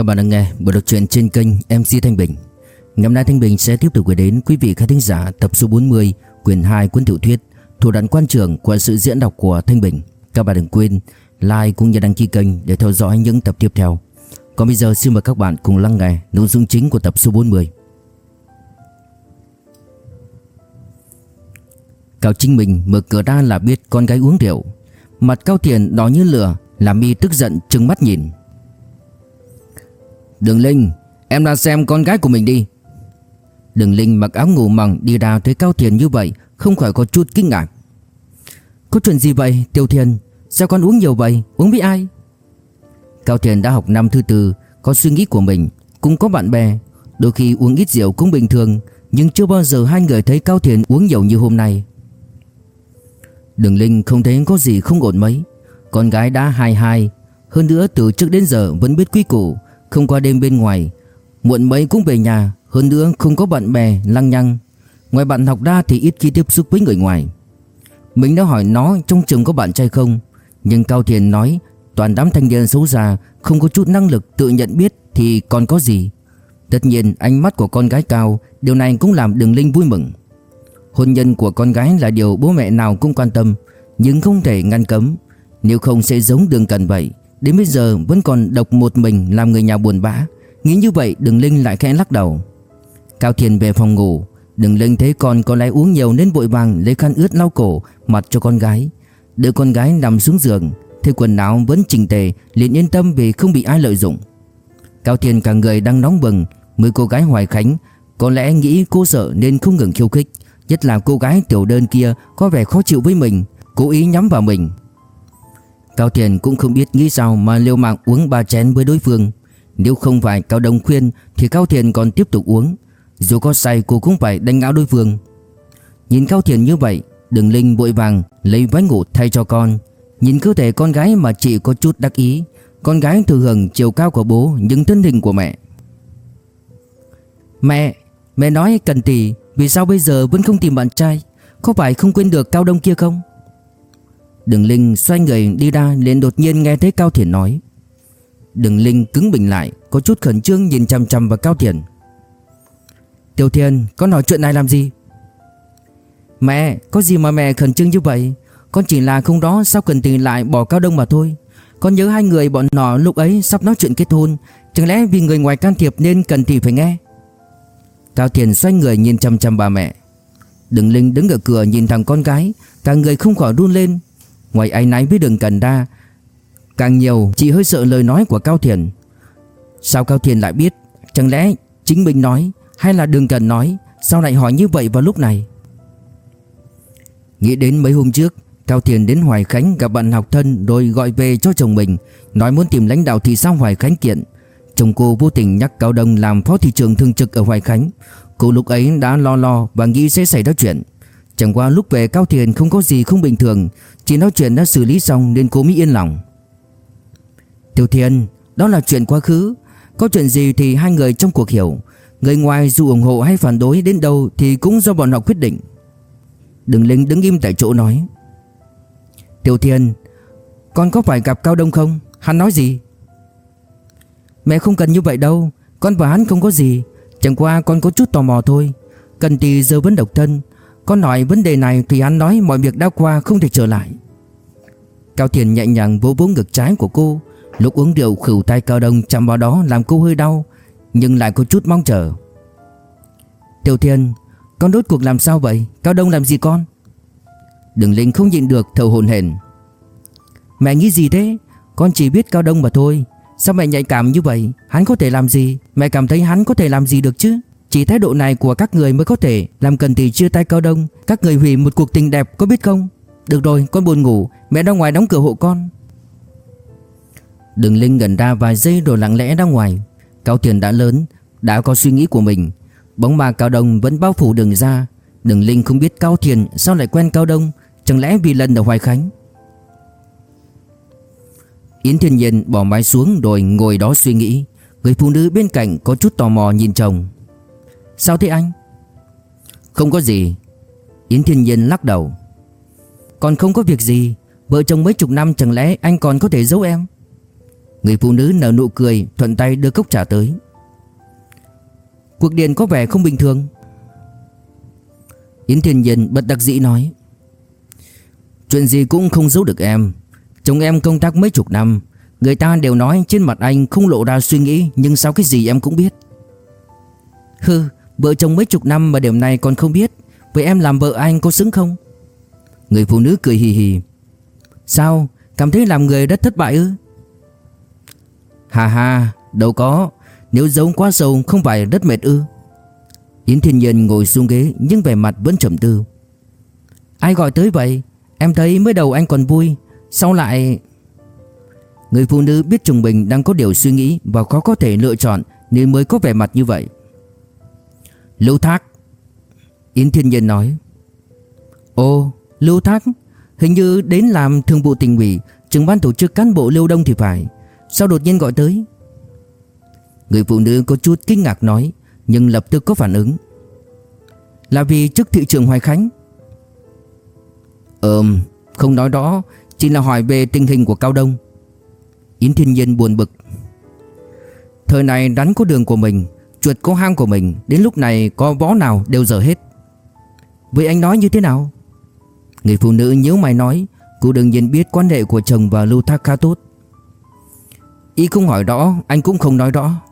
Các bạn đang nghe buổi đọc truyện trên kênh MC Thanh Bình. Ngày hôm nay Thanh Bình sẽ tiếp tục gửi đến quý vị khán thính giả tập số 40 quyển 2 cuốn tiểu thuyết Thủ đoạn quan trường của sự diễn đọc của Thanh Bình. Các bạn đừng quên like cũng như đăng ký kênh để theo dõi những tập tiếp theo. Còn bây giờ xin mời các bạn cùng lắng nghe nội dung chính của tập số 40. Cao Chính Minh mở cửa ra là biết con gái uống rượu. Mặt Cao Tiền đỏ như lửa, làm mi tức giận trừng mắt nhìn. Đường Linh, Em ra xem con gái của mình đi. Đường Linh mặc áo ngủ mỏng đi ra thấy Cao Thiền như vậy, Không khỏi có chút kinh ngạc. Có chuyện gì vậy, Tiêu Thiền? Sao con uống nhiều vậy? Uống với ai? Cao Thiền đã học năm thứ tư, Có suy nghĩ của mình, Cũng có bạn bè. Đôi khi uống ít rượu cũng bình thường, Nhưng chưa bao giờ hai người thấy Cao Thiền uống nhiều như hôm nay. Đường Linh không thấy có gì không ổn mấy. Con gái đã hai hai, Hơn nữa từ trước đến giờ vẫn biết quý củ không qua đêm bên ngoài. Muộn mấy cũng về nhà, Hơn nữa không có bạn bè, lăng nhăng. Ngoài bạn học ra thì ít khi tiếp xúc với người ngoài. Mình đã hỏi nó trong trường có bạn trai không, Nhưng Cao Thiền nói Toàn đám thanh niên xấu xa, Không có chút năng lực tự nhận biết Thì còn có gì. Tất nhiên, ánh mắt của con gái Cao Điều này cũng làm Đường Linh vui mừng. Hôn nhân của con gái là điều bố mẹ nào cũng quan tâm, Nhưng không thể ngăn cấm. Nếu không sẽ giống đường cần vậy Đến bây giờ vẫn còn độc một mình làm người nhà buồn bã. Nghĩ như vậy, Đường Linh lại khẽ lắc đầu. Cao Thiền về phòng ngủ. Đường Linh thấy con có lẽ uống nhiều nên vội vàng lấy khăn ướt lau cổ mặt cho con gái. Đợi con gái nằm xuống giường, Thấy quần áo vẫn chỉnh tề, liền yên tâm vì không bị ai lợi dụng. Cao Thiền cả người đang nóng bừng Mới cô gái Hoài Khánh, Có lẽ nghĩ cô sợ nên không ngừng khiêu khích. Nhất là cô gái tiểu đơn kia Có vẻ khó chịu với mình, Cố ý nhắm vào mình. Cao Thiền cũng không biết nghĩ sao mà liều mạng uống ba chén với đối phương. Nếu không phải Cao Đông khuyên thì Cao Thiền còn tiếp tục uống. Dù có say cô cũng phải đánh ngáo đối phương. Nhìn Cao Thiền như vậy Đường Linh vội vàng lấy váy ngủ thay cho con. Nhìn cơ thể con gái mà chị có chút đắc ý Con gái thừa hưởng chiều cao của bố nhưng thân hình của mẹ. Mẹ, mẹ nói cần tỷ Vì sao bây giờ vẫn không tìm bạn trai? Có phải không quên được Cao Đông kia không? Đường Linh xoay người đi ra liền đột nhiên nghe thấy Cao Thiển nói. Đường Linh cứng bình lại, Có chút khẩn trương nhìn chăm chăm vào Cao Thiển. Tiểu Thiền Con nói chuyện này làm gì? Mẹ, có gì mà mẹ khẩn trương như vậy? Con chỉ là không đó sao cần tình lại bỏ Cao Đông mà thôi. Con nhớ hai người bọn nó lúc ấy sắp nói chuyện kết hôn. Chẳng lẽ vì người ngoài can thiệp nên cần thì phải nghe? Cao Thiển xoay người nhìn chăm chăm bà mẹ. Đường Linh đứng ở cửa nhìn thằng con gái, Cả người không khỏi run lên. Ngoài ai náy với đường cần đa, Càng nhiều chị hơi sợ lời nói của Cao Thiền. Sao Cao Thiền lại biết? Chẳng lẽ chính mình nói Hay là đường cần nói? Sao lại hỏi như vậy vào lúc này? Nghĩ đến mấy hôm trước, Cao Thiền đến Hoài Khánh gặp bạn học thân Rồi gọi về cho chồng mình, Nói muốn tìm lãnh đạo thị xã Hoài Khánh kiện. Chồng cô vô tình nhắc Cao Đông làm phó thị trường thường trực ở Hoài Khánh. Cô lúc ấy đã lo lo và nghĩ sẽ xảy ra chuyện. Chẳng qua lúc về Cao Thiền không có gì không bình thường, Chỉ nói chuyện đã xử lý xong nên cô mới yên lòng. Tiểu Thiền, Đó là chuyện quá khứ. Có chuyện gì thì hai người trong cuộc hiểu. Người ngoài dù ủng hộ hay phản đối đến đâu Thì cũng do bọn họ quyết định. Đường Linh đứng im tại chỗ nói. Tiểu Thiền, Con có phải gặp Cao Đông không? Hắn nói gì? Mẹ không cần như vậy đâu. Con và hắn không có gì. Chẳng qua con có chút tò mò thôi. Cần thì giờ vẫn độc thân con nói vấn đề này thì hắn nói mọi việc đã qua không thể trở lại. Cao Thiền nhẹ nhàng vỗ vỗ ngực trái của cô. Lúc uống rượu khửu tay Cao Đông chạm vào đó làm cô hơi đau, Nhưng lại có chút mong chờ. Tiểu Thiền, Con đốt cuộc làm sao vậy? Cao Đông làm gì con? Đừng Linh không nhịn được thầu hồn hển. Mẹ nghĩ gì thế? Con chỉ biết Cao Đông mà thôi. Sao mẹ nhạy cảm như vậy? Hắn có thể làm gì? Mẹ cảm thấy hắn có thể làm gì được chứ? Chỉ thái độ này của các người mới có thể làm cần thì chia tay cao đông. Các người hủy một cuộc tình đẹp có biết không? Được rồi, con buồn ngủ. Mẹ ra ngoài đóng cửa hộ con. Đường Linh gần ra vài giây rồi lặng lẽ ra ngoài. Cao Tiền đã lớn, Đã có suy nghĩ của mình. Bóng ma Cao Đông vẫn bao phủ đường ra. Đường Linh không biết Cao Thiền sao lại quen Cao Đông. Chẳng lẽ vì lần ở Hoài Khánh? Yến Thiên Nhiên bỏ máy xuống rồi ngồi đó suy nghĩ. Người phụ nữ bên cạnh có chút tò mò nhìn chồng. Sao thế anh? Không có gì. Yến Thiên Nhiên lắc đầu. Còn không có việc gì. Vợ chồng mấy chục năm chẳng lẽ anh còn có thể giấu em? Người phụ nữ nở nụ cười, Thuận tay đưa cốc trà tới. Cuộc điện có vẻ không bình thường. Yến Thiên Nhiên bật đặc dĩ nói. Chuyện gì cũng không giấu được em. Chồng em công tác mấy chục năm. Người ta đều nói trên mặt anh không lộ ra suy nghĩ, Nhưng sao cái gì em cũng biết. Hừ Vợ chồng mấy chục năm mà điểm này còn không biết, Vậy em làm vợ anh có xứng không? Người phụ nữ cười hì hì. Sao? Cảm thấy làm người rất thất bại ư? Hà hà Đâu có. Nếu giấu quá sâu không phải rất mệt ư? Yến Thiên Nhiên ngồi xuống ghế, Nhưng vẻ mặt vẫn trầm tư. Ai gọi tới vậy? Em thấy mới đầu anh còn vui, Sau lại Người phụ nữ biết chồng Bình đang có điều suy nghĩ Và khó có thể lựa chọn Nên mới có vẻ mặt như vậy. Lưu Thác. Yến Thiên Nhiên nói Ồ Lưu Thác, Hình như đến làm thường vụ tỉnh ủy, Trưởng ban tổ chức cán bộ Lưu Đông thì phải. Sao đột nhiên gọi tới? Người phụ nữ có chút kinh ngạc nói, Nhưng lập tức có phản ứng. Là vì chức thị trưởng Hoài Khánh. Ờm, Không nói đó Chỉ là hỏi về tình hình của Cao Đông. Yến Thiên Nhiên buồn bực. Thời này rắn có đường của mình Chuột cô hang của mình, Đến lúc này có võ nào đều dở hết. Vậy anh nói như thế nào? Người phụ nữ nhớ mày nói, Cô đương nhiên biết quan hệ của chồng và Lưu Thác khá tốt. Ý không hỏi rõ, Anh cũng không nói rõ.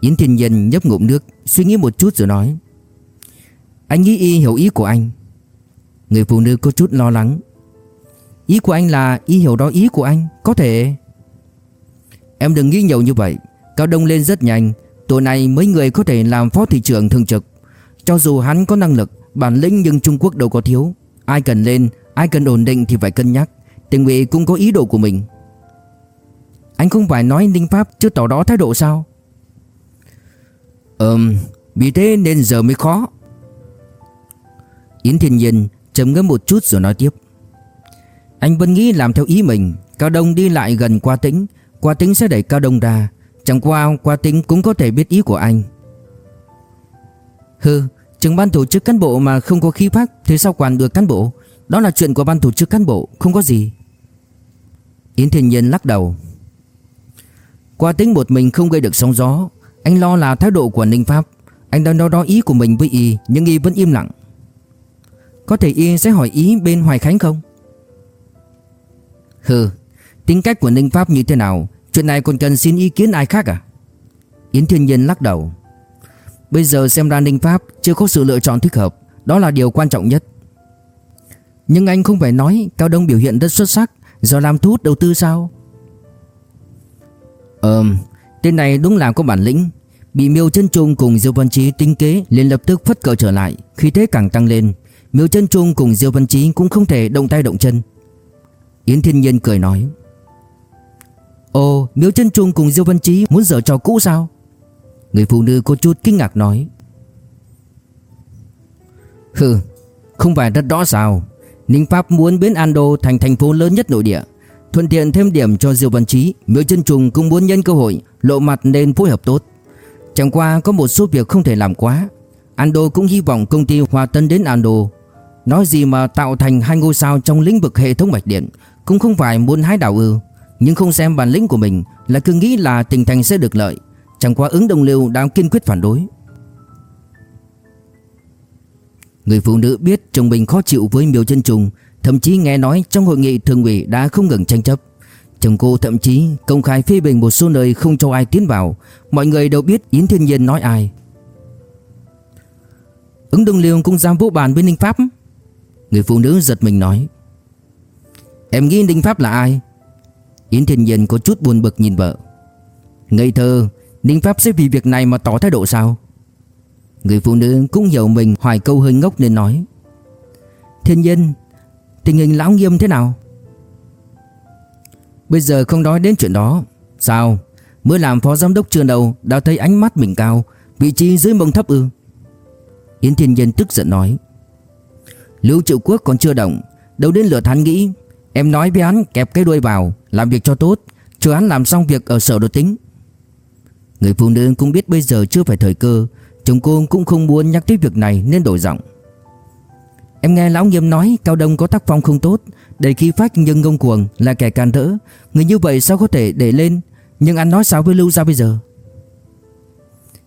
Yến Thiên Nhân nhấp ngụm nước, Suy nghĩ một chút rồi nói, Anh nghĩ y hiểu ý của anh. Người phụ nữ có chút lo lắng, Ý của anh là y hiểu đó ý của anh, Có thể. Em đừng nghĩ nhiều như vậy, Cao Đông lên rất nhanh Tuổi này mấy người có thể làm phó thị trưởng thường trực. Cho dù hắn có năng lực, Bản lĩnh nhưng Trung Quốc đâu có thiếu. Ai cần lên, Ai cần ổn định thì phải cân nhắc. Tỉnh ủy cũng có ý đồ của mình. Anh không phải nói Ninh Pháp chưa tỏ đó thái độ sao? Ừm, Vì thế nên giờ mới khó. Yến Thiên Nhiên trầm ngâm một chút rồi nói tiếp. Anh vẫn nghĩ làm theo ý mình, Cao Đông đi lại gần qua tĩnh. Qua tĩnh sẽ đẩy Cao Đông ra. Chẳng qua qua tính cũng có thể biết ý của anh. Hừ, Trưởng ban tổ chức cán bộ mà không có khí phách Thì sao quản được cán bộ? Đó là chuyện của ban tổ chức cán bộ, Không có gì. Yến Thiên Nhiên lắc đầu. Qua tính một mình không gây được sóng gió, Anh lo là thái độ của Ninh Pháp. Anh đang nói đó ý của mình với Y, Nhưng Y vẫn im lặng. Có thể Y sẽ hỏi ý bên Hoài Khánh không? Hừ, Tính cách của Ninh Pháp như thế nào? Chuyện này còn cần xin ý kiến ai khác à? Yến Thiên Nhiên lắc đầu. Bây giờ xem ra Ninh Pháp chưa có sự lựa chọn thích hợp. Đó là điều quan trọng nhất. Nhưng anh không phải nói Cao Đông biểu hiện rất xuất sắc. Giờ làm thu hút đầu tư sao? Ờm, Tên này đúng là có bản lĩnh. Bị Miêu Chân Trung cùng Diêu Văn Chí tính kế liền lập tức phất cờ trở lại. Khi thế càng tăng lên. Miêu Chân Trung cùng Diêu Văn Chí cũng không thể động tay động chân. Yến Thiên Nhiên cười nói. Ồ Miếu Chân Trung cùng Diêu Văn Chí muốn dở trò cũ sao? Người phụ nữ có chút kinh ngạc nói. Hừ, Không phải rất rõ sao. Ninh Pháp muốn biến Ando thành thành phố lớn nhất nội địa, Thuận tiện thêm điểm cho Diêu Văn Chí Miếu chân trùng cũng muốn nhân cơ hội, Lộ mặt nên phối hợp tốt. Chẳng qua có một số việc không thể làm quá. Ando cũng hy vọng công ty hòa tân đến Ando. Nói gì mà tạo thành hai ngôi sao trong lĩnh vực hệ thống mạch điện Cũng không phải muốn hái đảo ư. Nhưng không xem bản lĩnh của mình Là cứ nghĩ là tỉnh thành sẽ được lợi. Chẳng qua ứng đồng liêu đang kiên quyết phản đối. Người phụ nữ biết chồng mình khó chịu với miêu chân trùng, Thậm chí nghe nói trong hội nghị thường ủy đã không ngừng tranh chấp. Chồng cô thậm chí công khai phê bình một số nơi không cho ai tiến vào. Mọi người đều biết Yến Thiên Nhiên nói ai. Ứng đồng liêu cũng dám vô bàn với Ninh Pháp. Người phụ nữ giật mình nói, Em nghĩ Ninh Pháp là ai? Yến Thiên Nhiên có chút buồn bực nhìn vợ. Ngây thơ Ninh Pháp sẽ vì việc này mà tỏ thái độ sao? Người phụ nữ cũng hiểu mình hoài câu hơi ngốc nên nói. Thiên Nhiên, Tình hình lão nghiêm thế nào? Bây giờ không nói đến chuyện đó. Sao? Mới làm phó giám đốc chưa đầu Đã thấy ánh mắt mình cao Vị trí dưới mông thấp ư? Yến Thiên Nhiên tức giận nói. Lưu Triệu Quốc còn chưa động Đâu đến lượt hắn nghĩ. Em nói với hắn kẹp cái đuôi vào, Làm việc cho tốt. Chờ hắn làm xong việc ở sở đồ tính. Người phụ nữ cũng biết bây giờ chưa phải thời cơ. Chồng cô cũng không muốn nhắc tới việc này nên đổi giọng. Em nghe lão nghiêm nói Cao Đông có tác phong không tốt. Đầy khí phách nhưng ngông cuồng là kẻ can đỡ. Người như vậy sao có thể để lên? Nhưng anh nói sao với Lưu ra bây giờ?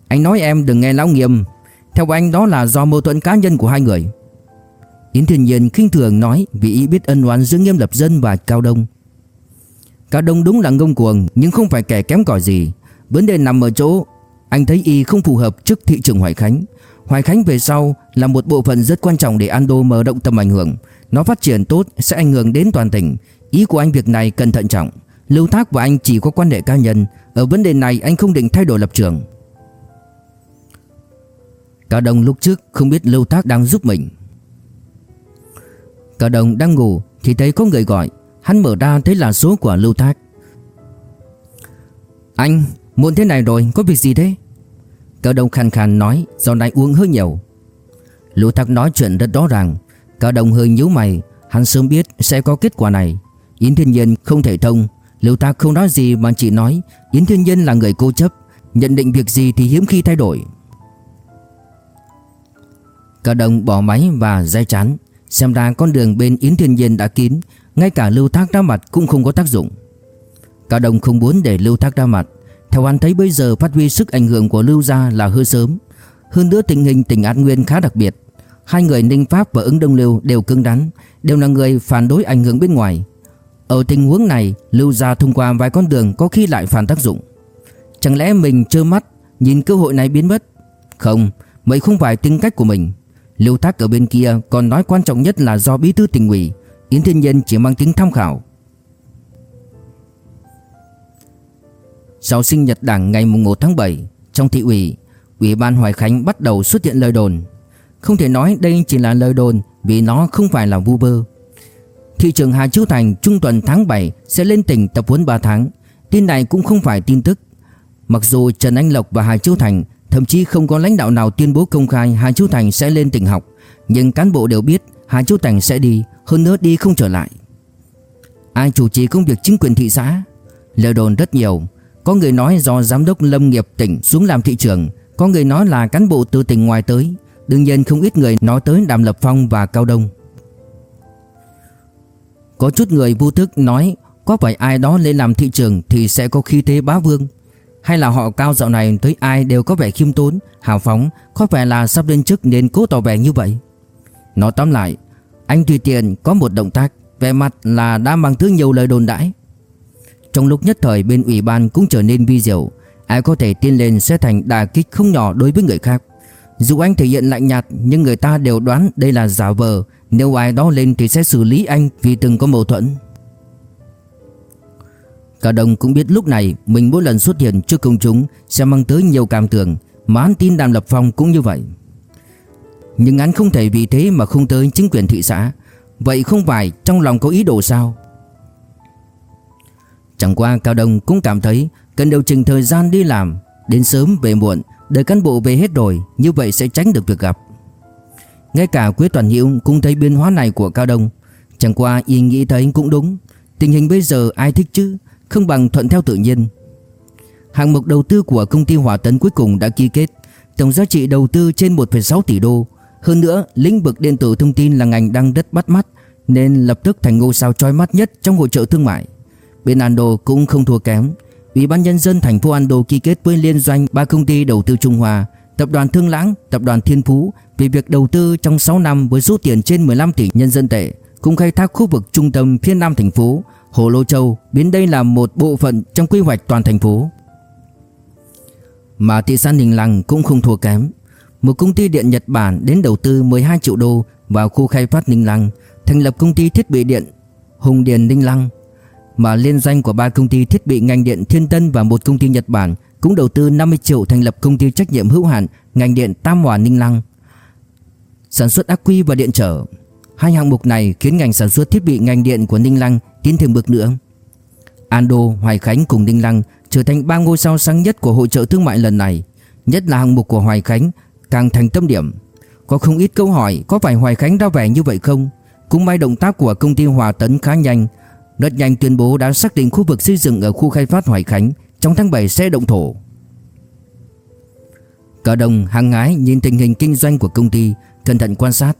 Anh nói em đừng nghe lão nghiêm. Theo anh đó là do mâu thuẫn cá nhân của hai người. Yến Thiên Nhiên khinh thường nói Vì ý biết ân oán giữa nghiêm lập dân và Cao Đông. Cao Đông đúng là ngông cuồng, Nhưng không phải kẻ kém cỏi gì. Vấn đề nằm ở chỗ, Anh thấy y không phù hợp trước thị trường Hoài Khánh. Hoài Khánh về sau là một bộ phận rất quan trọng để Ando mở rộng tầm ảnh hưởng. Nó phát triển tốt, sẽ ảnh hưởng đến toàn tỉnh. Ý của anh việc này cần thận trọng. Lưu Thác và anh chỉ có quan hệ cá nhân. Ở vấn đề này, anh không định thay đổi lập trường. Cao Đông lúc trước không biết Lưu Thác đang giúp mình. Cả đồng đang ngủ thì thấy có người gọi. Hắn mở ra thấy là số của Lưu Thác. Anh, muộn thế này rồi, có việc gì thế? Cả đồng khàn khàn nói, Do này uống hơi nhiều. Lưu Thác nói chuyện rất rõ ràng. Cả đồng hơi nhíu mày, Hắn sớm biết sẽ có kết quả này. Yến Thiên Nhiên không thể thông. Lưu Thác không nói gì mà chỉ nói, Yến Thiên Nhiên là người cố chấp, Nhận định việc gì thì hiếm khi thay đổi. Cả đồng bỏ máy và dây chán. Xem ra con đường bên Yến Thiên Nhiên đã kín Ngay cả Lưu Thác ra mặt cũng không có tác dụng. Cao Đông không muốn để Lưu Thác ra mặt Theo anh thấy bây giờ phát huy sức ảnh hưởng của Lưu Gia là hơi sớm. Hơn nữa tình hình tỉnh An Nguyên khá đặc biệt. Hai người Ninh Pháp và ứng Đông Lưu đều cứng đắn Đều là người phản đối ảnh hưởng bên ngoài. Ở tình huống này Lưu Gia thông qua vài con đường có khi lại phản tác dụng. Chẳng lẽ mình trơ mắt Nhìn cơ hội này biến mất? Không, vậy không phải tính cách của mình. Lưu Thác ở bên kia còn nói quan trọng nhất là do bí thư tỉnh ủy, Yến Thiên Nhân chỉ mang tính tham khảo. Sau sinh nhật đảng ngày mùng 1 tháng 7 Trong thị ủy Ủy ban Hoài Khánh bắt đầu xuất hiện lời đồn. Không thể nói đây chỉ là lời đồn Vì nó không phải là vu vơ. Thị trưởng Hà Chiếu Thành trung tuần tháng 7 Sẽ lên tỉnh tập huấn 3 tháng, Tin này cũng không phải tin tức. Mặc dù Trần Anh Lộc và Hà Chiếu Thành Thậm chí không có lãnh đạo nào tuyên bố công khai Hà Chu Thành sẽ lên tỉnh học. Nhưng cán bộ đều biết Hà Chu Thành sẽ đi, Hơn nữa đi không trở lại. Ai chủ trì công việc chính quyền thị xã? Lời đồn rất nhiều. Có người nói do giám đốc lâm nghiệp tỉnh xuống làm thị trưởng Có người nói là cán bộ từ tỉnh ngoài tới. Đương nhiên không ít người nói tới Đàm Lập Phong và Cao Đông. Có chút người vô thức nói, Có phải ai đó lên làm thị trưởng Thì sẽ có khí thế bá vương? Hay là họ cao dạo này tới ai đều có vẻ khiêm tốn, hào phóng Có vẻ là sắp lên chức nên cố tỏ vẻ như vậy. Nói tóm lại Anh tùy tiện có một động tác Vẻ mặt là đã mang thứ nhiều lời đồn đãi. Trong lúc nhất thời bên ủy ban cũng trở nên vi diệu Ai có thể tiên lên sẽ thành đà kích không nhỏ đối với người khác. Dù anh thể hiện lạnh nhạt Nhưng người ta đều đoán đây là giả vờ Nếu ai đó lên thì sẽ xử lý anh vì từng có mâu thuẫn. Cả đồng cũng biết lúc này mình mỗi lần xuất hiện trước công chúng sẽ mang tới nhiều cảm tưởng mà hắn tin Đàm Lập Phong cũng như vậy. Nhưng hắn không thể vì thế mà không tới chính quyền thị xã. Vậy không phải trong lòng có ý đồ sao? Chẳng qua Cao Đông cũng cảm thấy cần điều chỉnh thời gian đi làm, đến sớm về muộn, đợi cán bộ về hết rồi, như vậy sẽ tránh được việc gặp. Ngay cả Quế Toàn Hiệu cũng thấy biến hóa này của Cao Đông, chẳng qua y nghĩ thấy cũng đúng, tình hình bây giờ ai thích chứ, không bằng thuận theo tự nhiên. Hạng mục đầu tư của công ty Hòa Tấn cuối cùng đã ký kết, tổng giá trị đầu tư trên 1,6 tỷ đô. Hơn nữa, lĩnh vực điện tử thông tin là ngành đang rất bắt mắt nên lập tức thành ngôi sao chói mắt nhất trong hội trợ thương mại. Bên Ando cũng không thua kém. Ủy ban nhân dân thành phố Ando ký kết với liên doanh ba công ty đầu tư Trung Hoa, tập đoàn Thương Lãng, tập đoàn Thiên Phú về việc đầu tư trong 6 năm với số tiền trên 15 tỷ nhân dân tệ, cùng khai thác khu vực trung tâm phía nam thành phố Hồ Lô Châu biến đây là một bộ phận trong quy hoạch toàn thành phố. Mà thị xã Ninh Lăng cũng không thua kém. Một công ty điện Nhật Bản đến đầu tư 12 triệu đô vào khu khai phát Ninh Lăng, thành lập công ty thiết bị điện Hùng Điền Ninh Lăng. Mà liên danh của ba công ty thiết bị ngành điện Thiên Tân và một công ty Nhật Bản cũng đầu tư 50 triệu thành lập công ty trách nhiệm hữu hạn ngành điện Tam Hòa Ninh Lăng. Sản xuất ắc quy và điện trở. Hai hạng mục này khiến ngành sản xuất thiết bị ngành điện của Ninh Lăng tiến thêm bước nữa. Ando, Hoài Khánh cùng Đinh Lăng trở thành ba ngôi sao sáng nhất của hội trợ thương mại lần này, nhất là hạng mục của Hoài Khánh càng thành tâm điểm. Có không ít câu hỏi có phải Hoài Khánh ra vẻ như vậy không? Cũng may động tác của công ty Hòa Tấn khá nhanh, rất nhanh tuyên bố đã xác định khu vực xây dựng ở khu khai phát Hoài Khánh trong tháng 7 sẽ động thổ. Cả đồng hàng ngái nhìn tình hình kinh doanh của công ty, cẩn thận quan sát.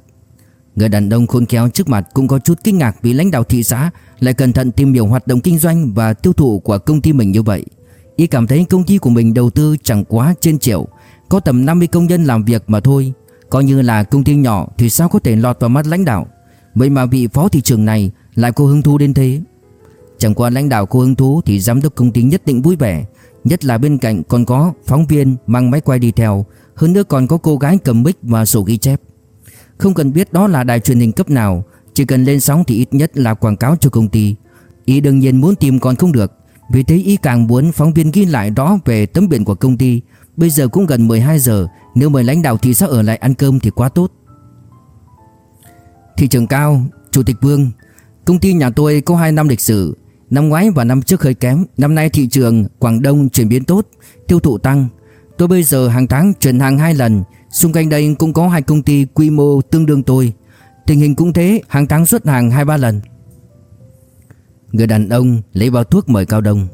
Người đàn ông khôn khéo trước mặt cũng có chút kinh ngạc vì lãnh đạo thị xã lại cẩn thận tìm hiểu hoạt động kinh doanh và tiêu thụ của công ty mình như vậy. Y cảm thấy công ty của mình đầu tư chẳng quá trên triệu, Có tầm 50 công nhân làm việc mà thôi. Coi như là công ty nhỏ thì sao có thể lọt vào mắt lãnh đạo? Vậy mà vị phó thị trưởng này lại có hứng thú đến thế. Chẳng qua lãnh đạo có hứng thú thì giám đốc công ty nhất định vui vẻ, Nhất là bên cạnh còn có phóng viên mang máy quay đi theo, Hơn nữa còn có cô gái cầm mic và sổ ghi chép. Không cần biết đó là đài truyền hình cấp nào Chỉ cần lên sóng thì ít nhất là quảng cáo cho công ty. Y đương nhiên muốn tìm còn không được Vì thế y càng muốn phóng viên ghi lại đó về tấm biển của công ty. Bây giờ cũng gần 12 giờ Nếu mời lãnh đạo thị xã ở lại ăn cơm thì quá tốt. Thị trường cao, Chủ tịch Vương Công ty nhà tôi có 2 năm lịch sử. Năm ngoái và năm trước hơi kém. Năm nay thị trường Quảng Đông chuyển biến tốt Tiêu thụ tăng. Tôi bây giờ hàng tháng chuyển hàng hai lần Xung quanh đây cũng có hai công ty quy mô tương đương tôi Tình hình cũng thế, Hàng tháng xuất hàng hai ba lần. Người đàn ông lấy bao thuốc mời Cao Đông.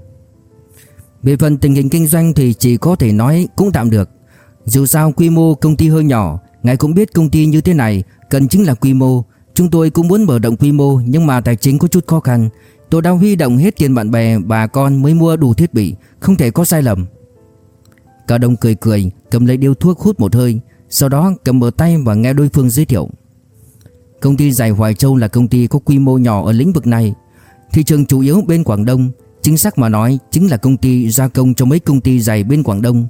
Về phần tình hình kinh doanh thì chỉ có thể nói cũng tạm được. Dù sao quy mô công ty hơi nhỏ, Ngài cũng biết công ty như thế này Cần chính là quy mô. Chúng tôi cũng muốn mở rộng quy mô, Nhưng mà tài chính có chút khó khăn. Tôi đang huy động hết tiền bạn bè, bà con mới mua đủ thiết bị, Không thể có sai lầm. Cao Đông cười cười, Cầm lấy điếu thuốc hút một hơi. Sau đó cầm mở tay và nghe đối phương giới thiệu. Công ty Giải Hoài Châu là công ty có quy mô nhỏ ở lĩnh vực này. Thị trường chủ yếu bên Quảng Đông Chính xác mà nói chính là công ty gia công cho mấy công ty giày bên Quảng Đông.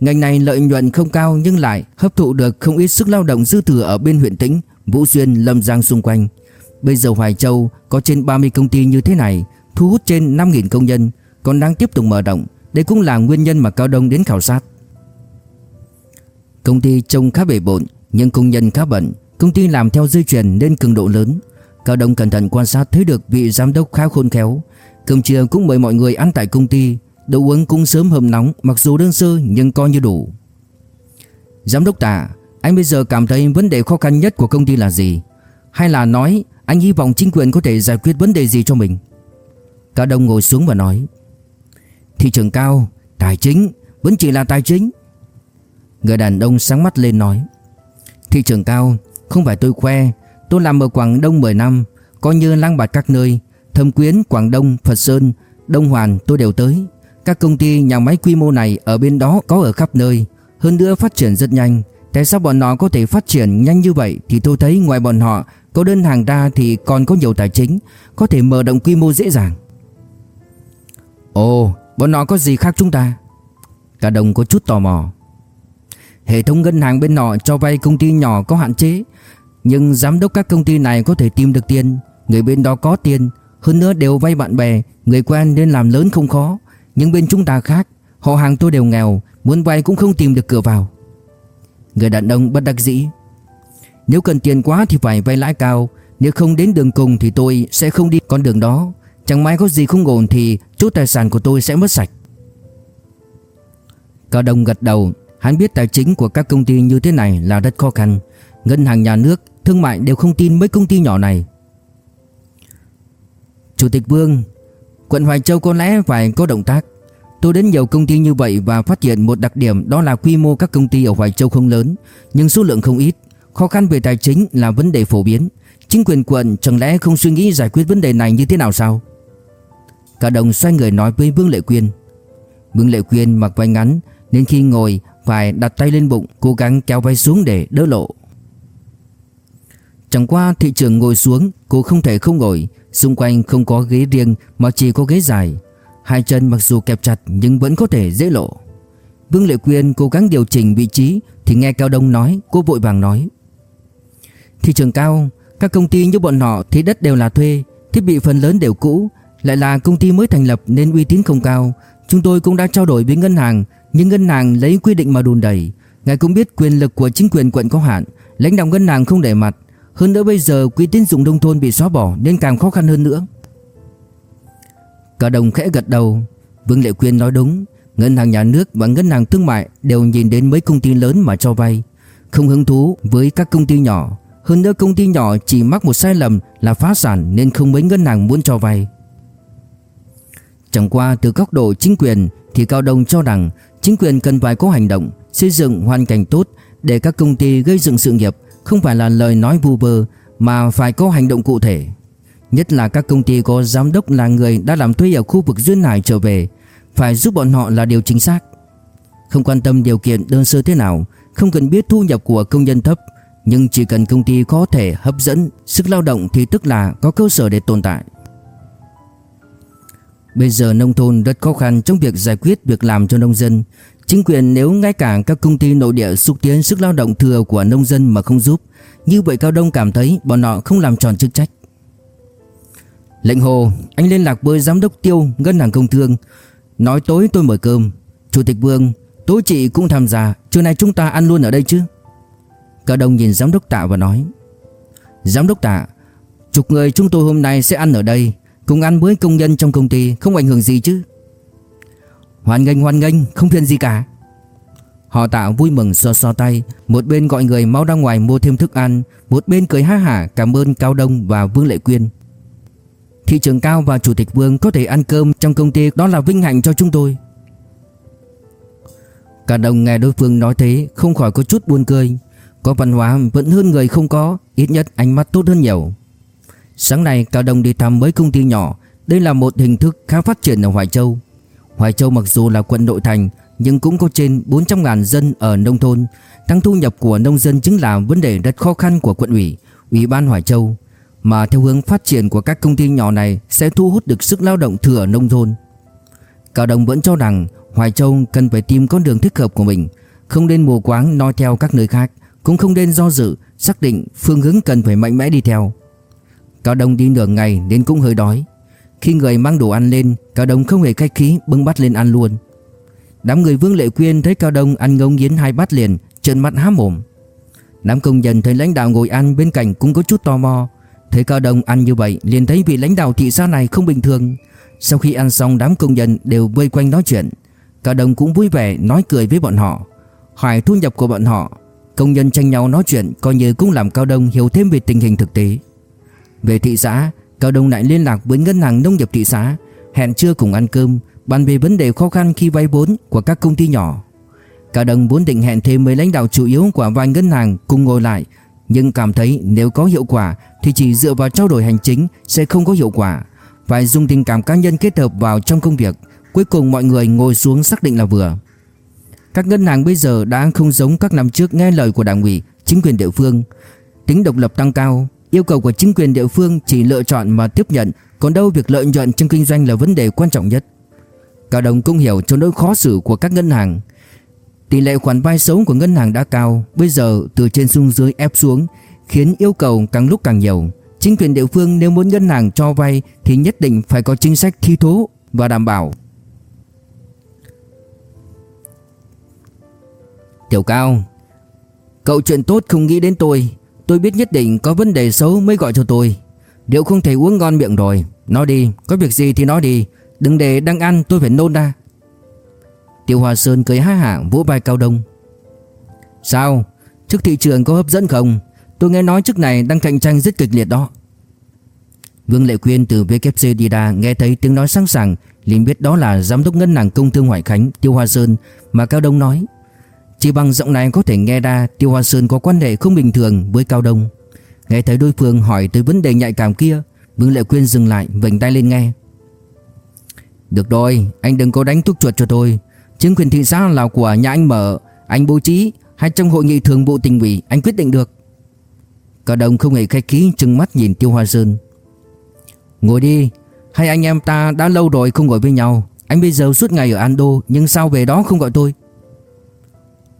Ngành này lợi nhuận không cao nhưng lại hấp thụ được không ít sức lao động dư thừa ở bên huyện Tĩnh, Vũ Xuyên, Lâm Giang xung quanh. Bây giờ Hoài Châu có trên 30 công ty như thế này Thu hút trên 5.000 công nhân Còn đang tiếp tục mở rộng. Đây cũng là nguyên nhân mà Cao Đông đến khảo sát. Công ty trông khá bể bộn, Nhưng công nhân khá bận. Công ty làm theo dây chuyền nên cường độ lớn. Cao Đông cẩn thận quan sát thấy được vị giám đốc khá khôn khéo. Cơm trưa cũng mời mọi người ăn tại công ty. Đồ uống cũng sớm hầm nóng, Mặc dù đơn sơ nhưng coi như đủ. Giám đốc tạ, Anh bây giờ cảm thấy vấn đề khó khăn nhất của công ty là gì? Hay là nói Anh hy vọng chính quyền có thể giải quyết vấn đề gì cho mình? Cao Đông ngồi xuống và nói, Thị trường cao, Tài chính, Vẫn chỉ là tài chính. Người đàn ông sáng mắt lên nói Thị trường cao Không phải tôi khoe Tôi làm ở Quảng Đông 10 năm Coi như lang bạt các nơi Thâm Quyến, Quảng Đông, Phật Sơn, Đông Hoàn tôi đều tới. Các công ty nhà máy quy mô này ở bên đó có ở khắp nơi Hơn nữa phát triển rất nhanh. Tại sao bọn họ có thể phát triển nhanh như vậy Thì tôi thấy ngoài bọn họ có đơn hàng ra thì còn có nhiều tài chính Có thể mở rộng quy mô dễ dàng. Ồ bọn họ có gì khác chúng ta? Cả đồng có chút tò mò. Hệ thống ngân hàng bên nọ cho vay công ty nhỏ có hạn chế. Nhưng giám đốc các công ty này có thể tìm được tiền. Người bên đó có tiền. Hơn nữa đều vay bạn bè. Người quen nên làm lớn không khó. Nhưng bên chúng ta khác. Họ hàng tôi đều nghèo. Muốn vay cũng không tìm được cửa vào. Người đàn ông bất đắc dĩ. Nếu cần tiền quá thì phải vay lãi cao. Nếu không đến đường cùng thì tôi sẽ không đi con đường đó. Chẳng may có gì không ổn thì chút tài sản của tôi sẽ mất sạch. Cao Đông gật đầu. Hắn biết tài chính của các công ty như thế này là rất khó khăn. Ngân hàng nhà nước, thương mại đều không tin mấy công ty nhỏ này. Chủ tịch Vương Quận Hoài Châu có lẽ phải có động tác. Tôi đến nhiều công ty như vậy và phát hiện một đặc điểm đó là quy mô các công ty ở Hoài Châu không lớn Nhưng số lượng không ít. Khó khăn về tài chính là vấn đề phổ biến. Chính quyền quận chẳng lẽ không suy nghĩ giải quyết vấn đề này như thế nào sao? Cả đồng xoay người nói với Vương Lệ Quyên. Vương Lệ Quyên mặc váy ngắn nên khi ngồi, phải đặt tay lên bụng, Cố gắng kéo vai xuống để đỡ lộ. Chẳng qua thị trường ngồi xuống, Cô không thể không ngồi. Xung quanh không có ghế riêng, Mà chỉ có ghế dài. Hai chân mặc dù kẹp chặt, nhưng vẫn có thể dễ lộ. Vương Lệ Quyên cố gắng điều chỉnh vị trí, Thì nghe Cao Đông nói, Cô vội vàng nói. Thị trường cao, Các công ty như bọn họ thì đất đều là thuê, Thiết bị phần lớn đều cũ, Lại là công ty mới thành lập nên uy tín không cao. Chúng tôi cũng đã trao đổi với ngân hàng, Nhưng ngân hàng lấy quy định mà đùn đẩy. Ngài cũng biết quyền lực của chính quyền quận có hạn, Lãnh đạo ngân hàng không để mặt. Hơn nữa bây giờ quỹ tín dụng nông thôn bị xóa bỏ Nên càng khó khăn hơn nữa. Cả đồng khẽ gật đầu. Vương Lệ Quyên nói đúng, Ngân hàng nhà nước và ngân hàng thương mại Đều nhìn đến mấy công ty lớn mà cho vay. Không hứng thú với các công ty nhỏ. Hơn nữa công ty nhỏ chỉ mắc một sai lầm Là phá sản nên không mấy ngân hàng muốn cho vay. Chẳng qua từ góc độ chính quyền Thì Cao Đông cho rằng Chính quyền cần phải có hành động, Xây dựng hoàn cảnh tốt Để các công ty gây dựng sự nghiệp Không phải là lời nói vu vơ Mà phải có hành động cụ thể. Nhất là các công ty có giám đốc là người đã làm thuê ở khu vực Duyên Hải trở về, Phải giúp bọn họ là điều chính xác. Không quan tâm điều kiện đơn sơ thế nào, Không cần biết thu nhập của công nhân thấp, Nhưng chỉ cần công ty có thể hấp dẫn Sức lao động thì tức là có cơ sở để tồn tại. Bây giờ nông thôn rất khó khăn trong việc giải quyết việc làm cho nông dân. Chính quyền nếu ngay cả các công ty nội địa xúc tiến sức lao động thừa của nông dân mà không giúp Như vậy Cao Đông cảm thấy bọn họ không làm tròn chức trách. Lệnh hồ, anh liên lạc với giám đốc tiêu ngân hàng công thương. Nói tối tôi mời cơm. Chủ tịch Vương, tối chị cũng tham gia. Trưa nay chúng ta ăn luôn ở đây chứ? Cao Đông nhìn giám đốc tạ và nói. Giám đốc tạ Chục người chúng tôi hôm nay sẽ ăn ở đây. Cùng ăn với công nhân trong công ty Không ảnh hưởng gì chứ. Hoan nghênh hoan nghênh, không phiền gì cả. Họ tạo vui mừng so so tay, Một bên gọi người mau ra ngoài mua thêm thức ăn, Một bên cười ha hả cảm ơn Cao Đông và Vương Lệ Quyên. Thị trưởng Cao và Chủ tịch Vương có thể ăn cơm trong công ty, Đó là vinh hạnh cho chúng tôi. Cả đồng nghe đối phương nói thế, Không khỏi có chút buồn cười. Có văn hóa vẫn hơn người không có, Ít nhất ánh mắt tốt hơn nhiều. Sáng nay Cao Đông đi thăm mấy công ty nhỏ. Đây là một hình thức khá phát triển ở Hoài Châu. Hoài Châu mặc dù là quận nội thành, Nhưng cũng có trên 400.000 dân ở nông thôn. Tăng thu nhập của nông dân chính là vấn đề rất khó khăn của quận ủy Ủy ban Hoài Châu. Mà theo hướng phát triển của các công ty nhỏ này Sẽ thu hút được sức lao động thừa ở nông thôn. Cao Đông vẫn cho rằng Hoài Châu cần phải tìm con đường thích hợp của mình, Không nên mù quáng noi theo các nơi khác, Cũng không nên do dự, Xác định phương hướng cần phải mạnh mẽ đi theo. Cao Đông đi nửa ngày nên cũng hơi đói. Khi người mang đồ ăn lên, Cao Đông không hề khách khí, bưng bát lên ăn luôn. Đám người Vương Lệ Quyên thấy Cao Đông ăn ngấu nghiến hai bát liền, Trợn mắt há mồm. Đám công nhân thấy lãnh đạo ngồi ăn bên cạnh cũng có chút tò mò. Thấy Cao Đông ăn như vậy, liền thấy vị lãnh đạo thị xã này không bình thường. Sau khi ăn xong, đám công nhân đều vây quanh nói chuyện. Cao Đông cũng vui vẻ nói cười với bọn họ. Hỏi thu nhập của bọn họ, Công nhân tranh nhau nói chuyện coi như cũng làm Cao Đông hiểu thêm về tình hình thực tế về thị xã Cao Đông lại liên lạc với ngân hàng nông nghiệp thị xã Hẹn trưa cùng ăn cơm Bàn về vấn đề khó khăn khi vay vốn của các công ty nhỏ. Cao Đông vốn định hẹn thêm mấy lãnh đạo chủ yếu của vài ngân hàng cùng ngồi lại Nhưng cảm thấy nếu có hiệu quả Thì chỉ dựa vào trao đổi hành chính sẽ không có hiệu quả. Phải dùng tình cảm cá nhân kết hợp vào trong công việc Cuối cùng mọi người ngồi xuống xác định là vừa. Các ngân hàng bây giờ đã không giống các năm trước nghe lời của đảng ủy, chính quyền địa phương. Tính độc lập tăng cao Yêu cầu của chính quyền địa phương chỉ lựa chọn mà tiếp nhận, Còn đâu việc lợi nhuận trong kinh doanh là vấn đề quan trọng nhất. Cao Đồng cũng hiểu cho nỗi khó xử của các ngân hàng. Tỷ lệ khoản vay xấu của ngân hàng đã cao, Bây giờ từ trên xuống dưới ép xuống, Khiến yêu cầu càng lúc càng nhiều. Chính quyền địa phương nếu muốn ngân hàng cho vay Thì nhất định phải có chính sách thi thố và đảm bảo. Tiểu Cao, Cậu chuyện tốt không nghĩ đến tôi. Tôi biết nhất định có vấn đề xấu mới gọi cho tôi. Điệu không thể uống ngon miệng rồi. Nói đi, có việc gì thì nói đi. Đừng để đang ăn tôi phải nôn ra. Tiêu Hòa Sơn cười ha hả vỗ vai Cao Đông. Sao? Chức thị trường có hấp dẫn không? Tôi nghe nói chức này đang cạnh tranh rất kịch liệt đó. Vương Lệ Quyên từ VKC đi ra nghe thấy tiếng nói sẵn sàng liền biết đó là giám đốc ngân hàng công thương Hoài Khánh Tiêu Hoa Sơn mà Cao Đông nói chỉ bằng giọng này có thể nghe ra Tiêu Hoa Sơn có quan hệ không bình thường với Cao Đông. Nghe thấy đối phương hỏi tới vấn đề nhạy cảm kia, Vương Lệ Quyên dừng lại vành tay lên nghe. Được rồi, Anh đừng có đánh thuốc chuột cho tôi. Chứng quyền thị xã là của nhà anh mở, Anh bố trí hay trong hội nghị thường bộ tỉnh ủy, Anh quyết định được. Cao Đông không hề khách khí, trừng mắt nhìn Tiêu Hoa Sơn. Ngồi đi, Hai anh em ta đã lâu rồi không ngồi với nhau. Anh bây giờ suốt ngày ở Ando Nhưng sao về đó không gọi tôi?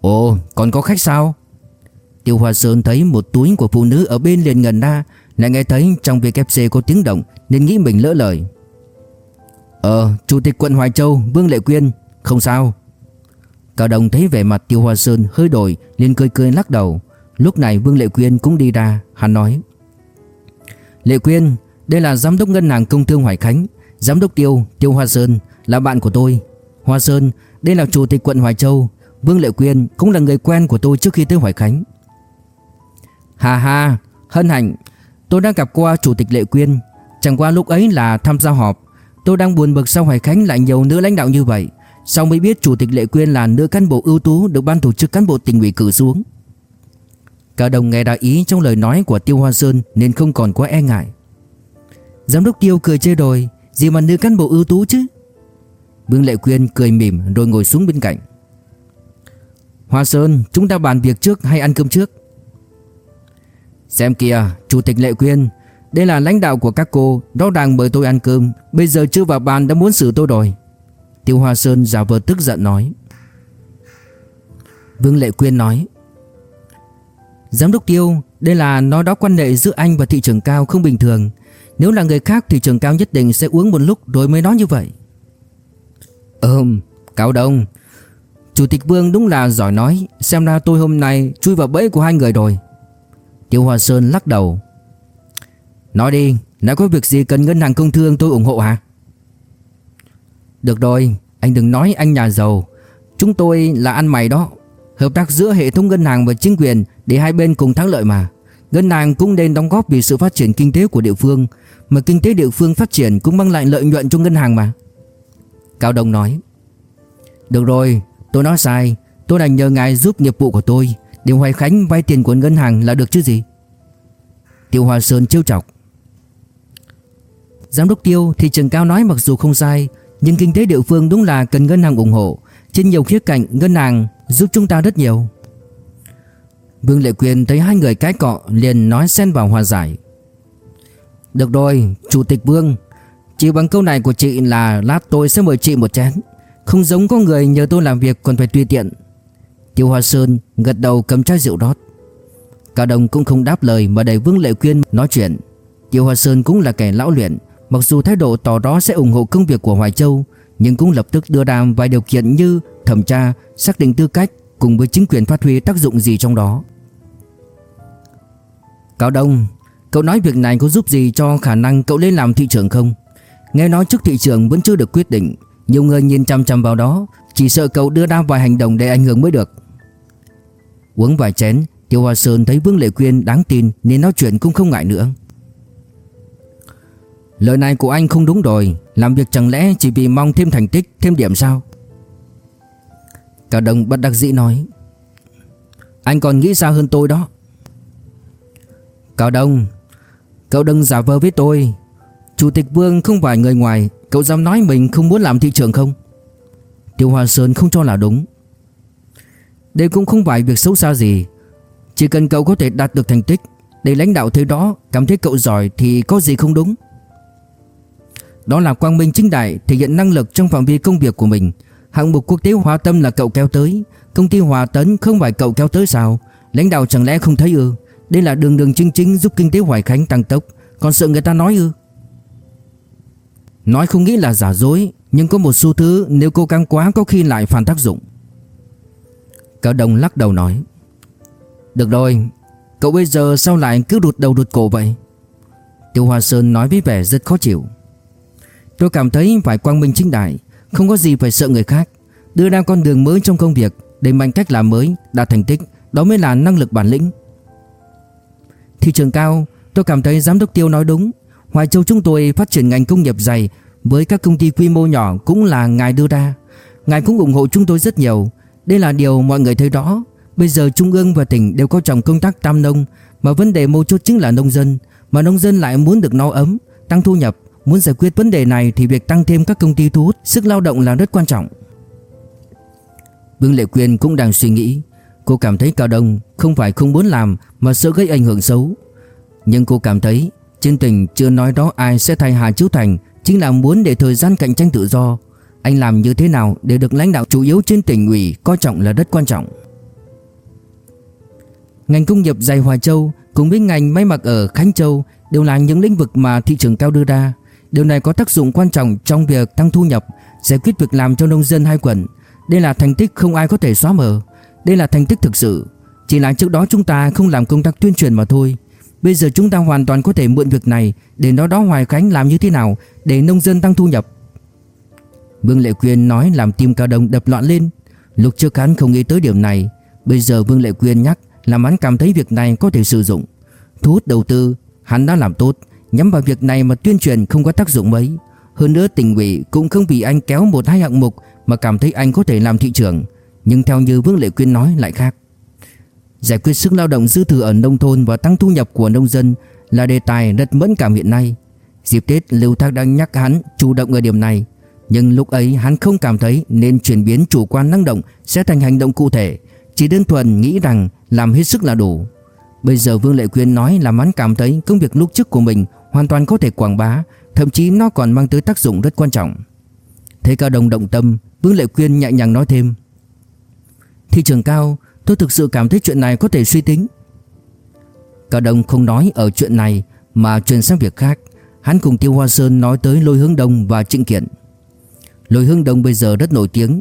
Ồ, còn có khách sao? Tiêu Hoa Sơn thấy một túi của phụ nữ ở bên liền ngần ra, Lại nghe thấy trong WC có tiếng động, Nên nghĩ mình lỡ lời. Ờ Chủ tịch quận Hoài Châu, Vương Lệ Quyên, Không sao. Cao Đồng thấy vẻ mặt Tiêu Hoa Sơn hơi đổi, liền cười cười lắc đầu. Lúc này Vương Lệ Quyên cũng đi ra, Hắn nói. Lệ Quyên, Đây là giám đốc ngân hàng công thương Hoài Khánh. Giám đốc Tiêu Tiêu Hoa Sơn, Là bạn của tôi. Hoa Sơn, Đây là chủ tịch quận Hoài Châu. Vương Lệ Quyên cũng là người quen của tôi trước khi tới Hoài Khánh. Hà hà Hân hạnh. Tôi đã gặp qua Chủ tịch Lệ Quyên. Chẳng qua lúc ấy là tham gia họp, Tôi đang buồn bực sau Hoài Khánh lại nhiều nữ lãnh đạo như vậy. Sau mới biết Chủ tịch Lệ Quyên là nữ cán bộ ưu tú Được ban tổ chức cán bộ tỉnh ủy cử xuống? Cả đồng nghe đã ý trong lời nói của Tiêu Hoa Sơn Nên không còn quá e ngại. Giám đốc Tiêu cười chê đồi, Gì mà nữ cán bộ ưu tú chứ? Vương Lệ Quyên cười mỉm rồi ngồi xuống bên cạnh. Hoa Sơn, chúng ta bàn việc trước hay ăn cơm trước? Xem kìa, Chủ tịch Lệ Quyên, Đây là lãnh đạo của các cô, Rõ ràng mời tôi ăn cơm, Bây giờ chưa vào bàn đã muốn xử tôi rồi. Tiêu Hoa Sơn giả vờ tức giận nói. Vương Lệ Quyên nói. Giám đốc Tiêu, Đây là nói đó quan hệ giữa anh và thị trường cao không bình thường. Nếu là người khác, thị trường cao nhất định sẽ uống một lúc rồi mới nói như vậy. Ừm Cao Đông Chủ tịch Vương đúng là giỏi nói, Xem ra tôi hôm nay chui vào bẫy của hai người rồi. Tiêu hòa Sơn lắc đầu. Nói đi Nếu có việc gì cần ngân hàng công thương tôi ủng hộ hả? Được rồi, Anh đừng nói anh nhà giàu. Chúng tôi là ăn mày đó. Hợp tác giữa hệ thống ngân hàng và chính quyền Để hai bên cùng thắng lợi mà. Ngân hàng cũng nên đóng góp vì sự phát triển kinh tế của địa phương, Mà kinh tế địa phương phát triển Cũng mang lại lợi nhuận cho ngân hàng mà. Cao Đông nói. Được rồi tôi nói sai, Tôi đành nhờ ngài giúp nghiệp vụ của tôi Để Hoài Khánh vay tiền của ngân hàng là được chứ gì? Tiêu Hòa Sơn trêu chọc. Giám đốc Tiêu thì Trần Cao nói mặc dù không sai, Nhưng kinh tế địa phương đúng là cần ngân hàng ủng hộ. Trên nhiều khía cạnh, ngân hàng giúp chúng ta rất nhiều. Vương Lệ Quyền thấy hai người cái cọ liền nói xen vào hòa giải. Được rồi, Chủ tịch Vương, Chỉ bằng câu này của chị là lát tôi sẽ mời chị một chén. Không giống có người nhờ tôi làm việc còn phải tùy tiện. Tiêu Hoa Sơn gật đầu cầm chai rượu rót. Cả đồng cũng không đáp lời mà đẩy Vương Lệ Quyên nói chuyện. Tiêu Hoa Sơn cũng là kẻ lão luyện Mặc dù thái độ tỏ đó sẽ ủng hộ công việc của Hoài Châu Nhưng cũng lập tức đưa ra vài điều kiện như thẩm tra, xác định tư cách Cùng với chính quyền phát huy tác dụng gì trong đó. Cao Đông Cậu nói việc này có giúp gì cho khả năng cậu lên làm thị trưởng không? Nghe nói trước thị trường vẫn chưa được quyết định. Nhiều người nhìn chăm chăm vào đó, Chỉ sợ cậu đưa ra vài hành động để ảnh hưởng mới được. Uống vài chén, Tiêu Hoa Sơn thấy Vương Lệ Quyên đáng tin Nên nói chuyện cũng không ngại nữa. Lời này của anh không đúng rồi, Làm việc chẳng lẽ chỉ vì mong thêm thành tích, Thêm điểm sao? Cả Đông bất đắc dĩ nói, Anh còn nghĩ sao hơn tôi đó. Cao Đông, Cậu đừng giả vờ với tôi. Chủ tịch Vương không phải người ngoài, Cậu dám nói mình không muốn làm thị trường không? Tiêu Hoa Sơn không cho là đúng. Đây cũng không phải việc xấu xa gì. Chỉ cần cậu có thể đạt được thành tích, Để lãnh đạo thấy đó Cảm thấy cậu giỏi thì có gì không đúng? Đó là quang minh chính đại Thể hiện năng lực trong phạm vi công việc của mình. Hạng mục quốc tế hóa Tâm là cậu kéo tới. Công ty Hòa Tấn không phải cậu kéo tới sao? Lãnh đạo chẳng lẽ không thấy ư? Đây là đường đường chính chính giúp kinh tế Hoài Khánh tăng tốc. Còn sợ người ta nói ư? Nói không nghĩ là giả dối, Nhưng có một số thứ nếu cố gắng quá có khi lại phản tác dụng. Cao Đông lắc đầu nói, Được rồi, Cậu bây giờ sao lại cứ đụt đầu đụt cổ vậy? Tiêu Hoa Sơn nói với vẻ rất khó chịu, Tôi cảm thấy phải quang minh chính đại, Không có gì phải sợ người khác. Đưa ra con đường mới trong công việc, Đẩy mạnh cách làm mới, Đạt thành tích, Đó mới là năng lực bản lĩnh. Thị trường cao, Tôi cảm thấy giám đốc Tiêu nói đúng. Hoài Châu chúng tôi phát triển ngành công nghiệp dày với các công ty quy mô nhỏ cũng là ngài đưa ra. Ngài cũng ủng hộ chúng tôi rất nhiều. Đây là điều mọi người thấy rõ. Bây giờ Trung ương và tỉnh đều có trọng công tác tam nông mà vấn đề mâu chốt chính là nông dân. Mà nông dân lại muốn được no ấm, tăng thu nhập. Muốn giải quyết vấn đề này thì việc tăng thêm các công ty thu hút sức lao động là rất quan trọng. Vương Lệ Quyên cũng đang suy nghĩ. Cô cảm thấy Cao Đông không phải không muốn làm mà sợ gây ảnh hưởng xấu. Nhưng cô cảm thấy trên tỉnh chưa nói đó ai sẽ thay Hà Chiếu Thành Chính là muốn để thời gian cạnh tranh tự do. Anh làm như thế nào để được lãnh đạo chủ yếu trên tỉnh ủy coi trọng là rất quan trọng. Ngành công nghiệp dày Hòa Châu cùng với ngành máy mặc ở Khánh Châu đều là những lĩnh vực mà thị trường cao đưa ra. Điều này có tác dụng quan trọng trong việc tăng thu nhập, giải quyết việc làm cho nông dân hai quận. Đây là thành tích không ai có thể xóa mờ. Đây là thành tích thực sự. Chỉ là trước đó chúng ta không làm công tác tuyên truyền mà thôi. Bây giờ chúng ta hoàn toàn có thể mượn việc này Để nói đó Hoài Khánh làm như thế nào Để nông dân tăng thu nhập. Vương Lệ Quyên nói làm tim cao đông đập loạn lên. Lục Trư Khánh không nghĩ tới điểm này. Bây giờ Vương Lệ Quyên nhắc Làm hắn cảm thấy việc này có thể sử dụng. Thu hút đầu tư, Hắn đã làm tốt. Nhắm vào việc này mà tuyên truyền không có tác dụng mấy. Hơn nữa tỉnh ủy cũng không vì anh kéo một hai hạng mục Mà cảm thấy anh có thể làm thị trường Nhưng theo như Vương Lệ Quyên nói lại khác. Giải quyết sức lao động dư thừa ở nông thôn và tăng thu nhập của nông dân là đề tài rất mẫn cảm hiện nay. Dịp Tết Lưu Thác đang nhắc hắn chủ động ở điểm này. Nhưng lúc ấy hắn không cảm thấy nên chuyển biến chủ quan năng động sẽ thành hành động cụ thể, chỉ đơn thuần nghĩ rằng làm hết sức là đủ. Bây giờ Vương Lệ Quyên nói làm hắn cảm thấy công việc lúc trước của mình hoàn toàn có thể quảng bá, thậm chí nó còn mang tới tác dụng rất quan trọng. Thấy Cao đồng động tâm, Vương Lệ Quyên nhẹ nhàng nói thêm. Thị trường cao, tôi thực sự cảm thấy chuyện này có thể suy tính. Cao Đông không nói ở chuyện này mà chuyển sang việc khác. Hắn cùng Tiêu Hoa Sơn nói tới Lôi Hướng Đông và Trịnh Kiện. Lôi Hướng Đông bây giờ rất nổi tiếng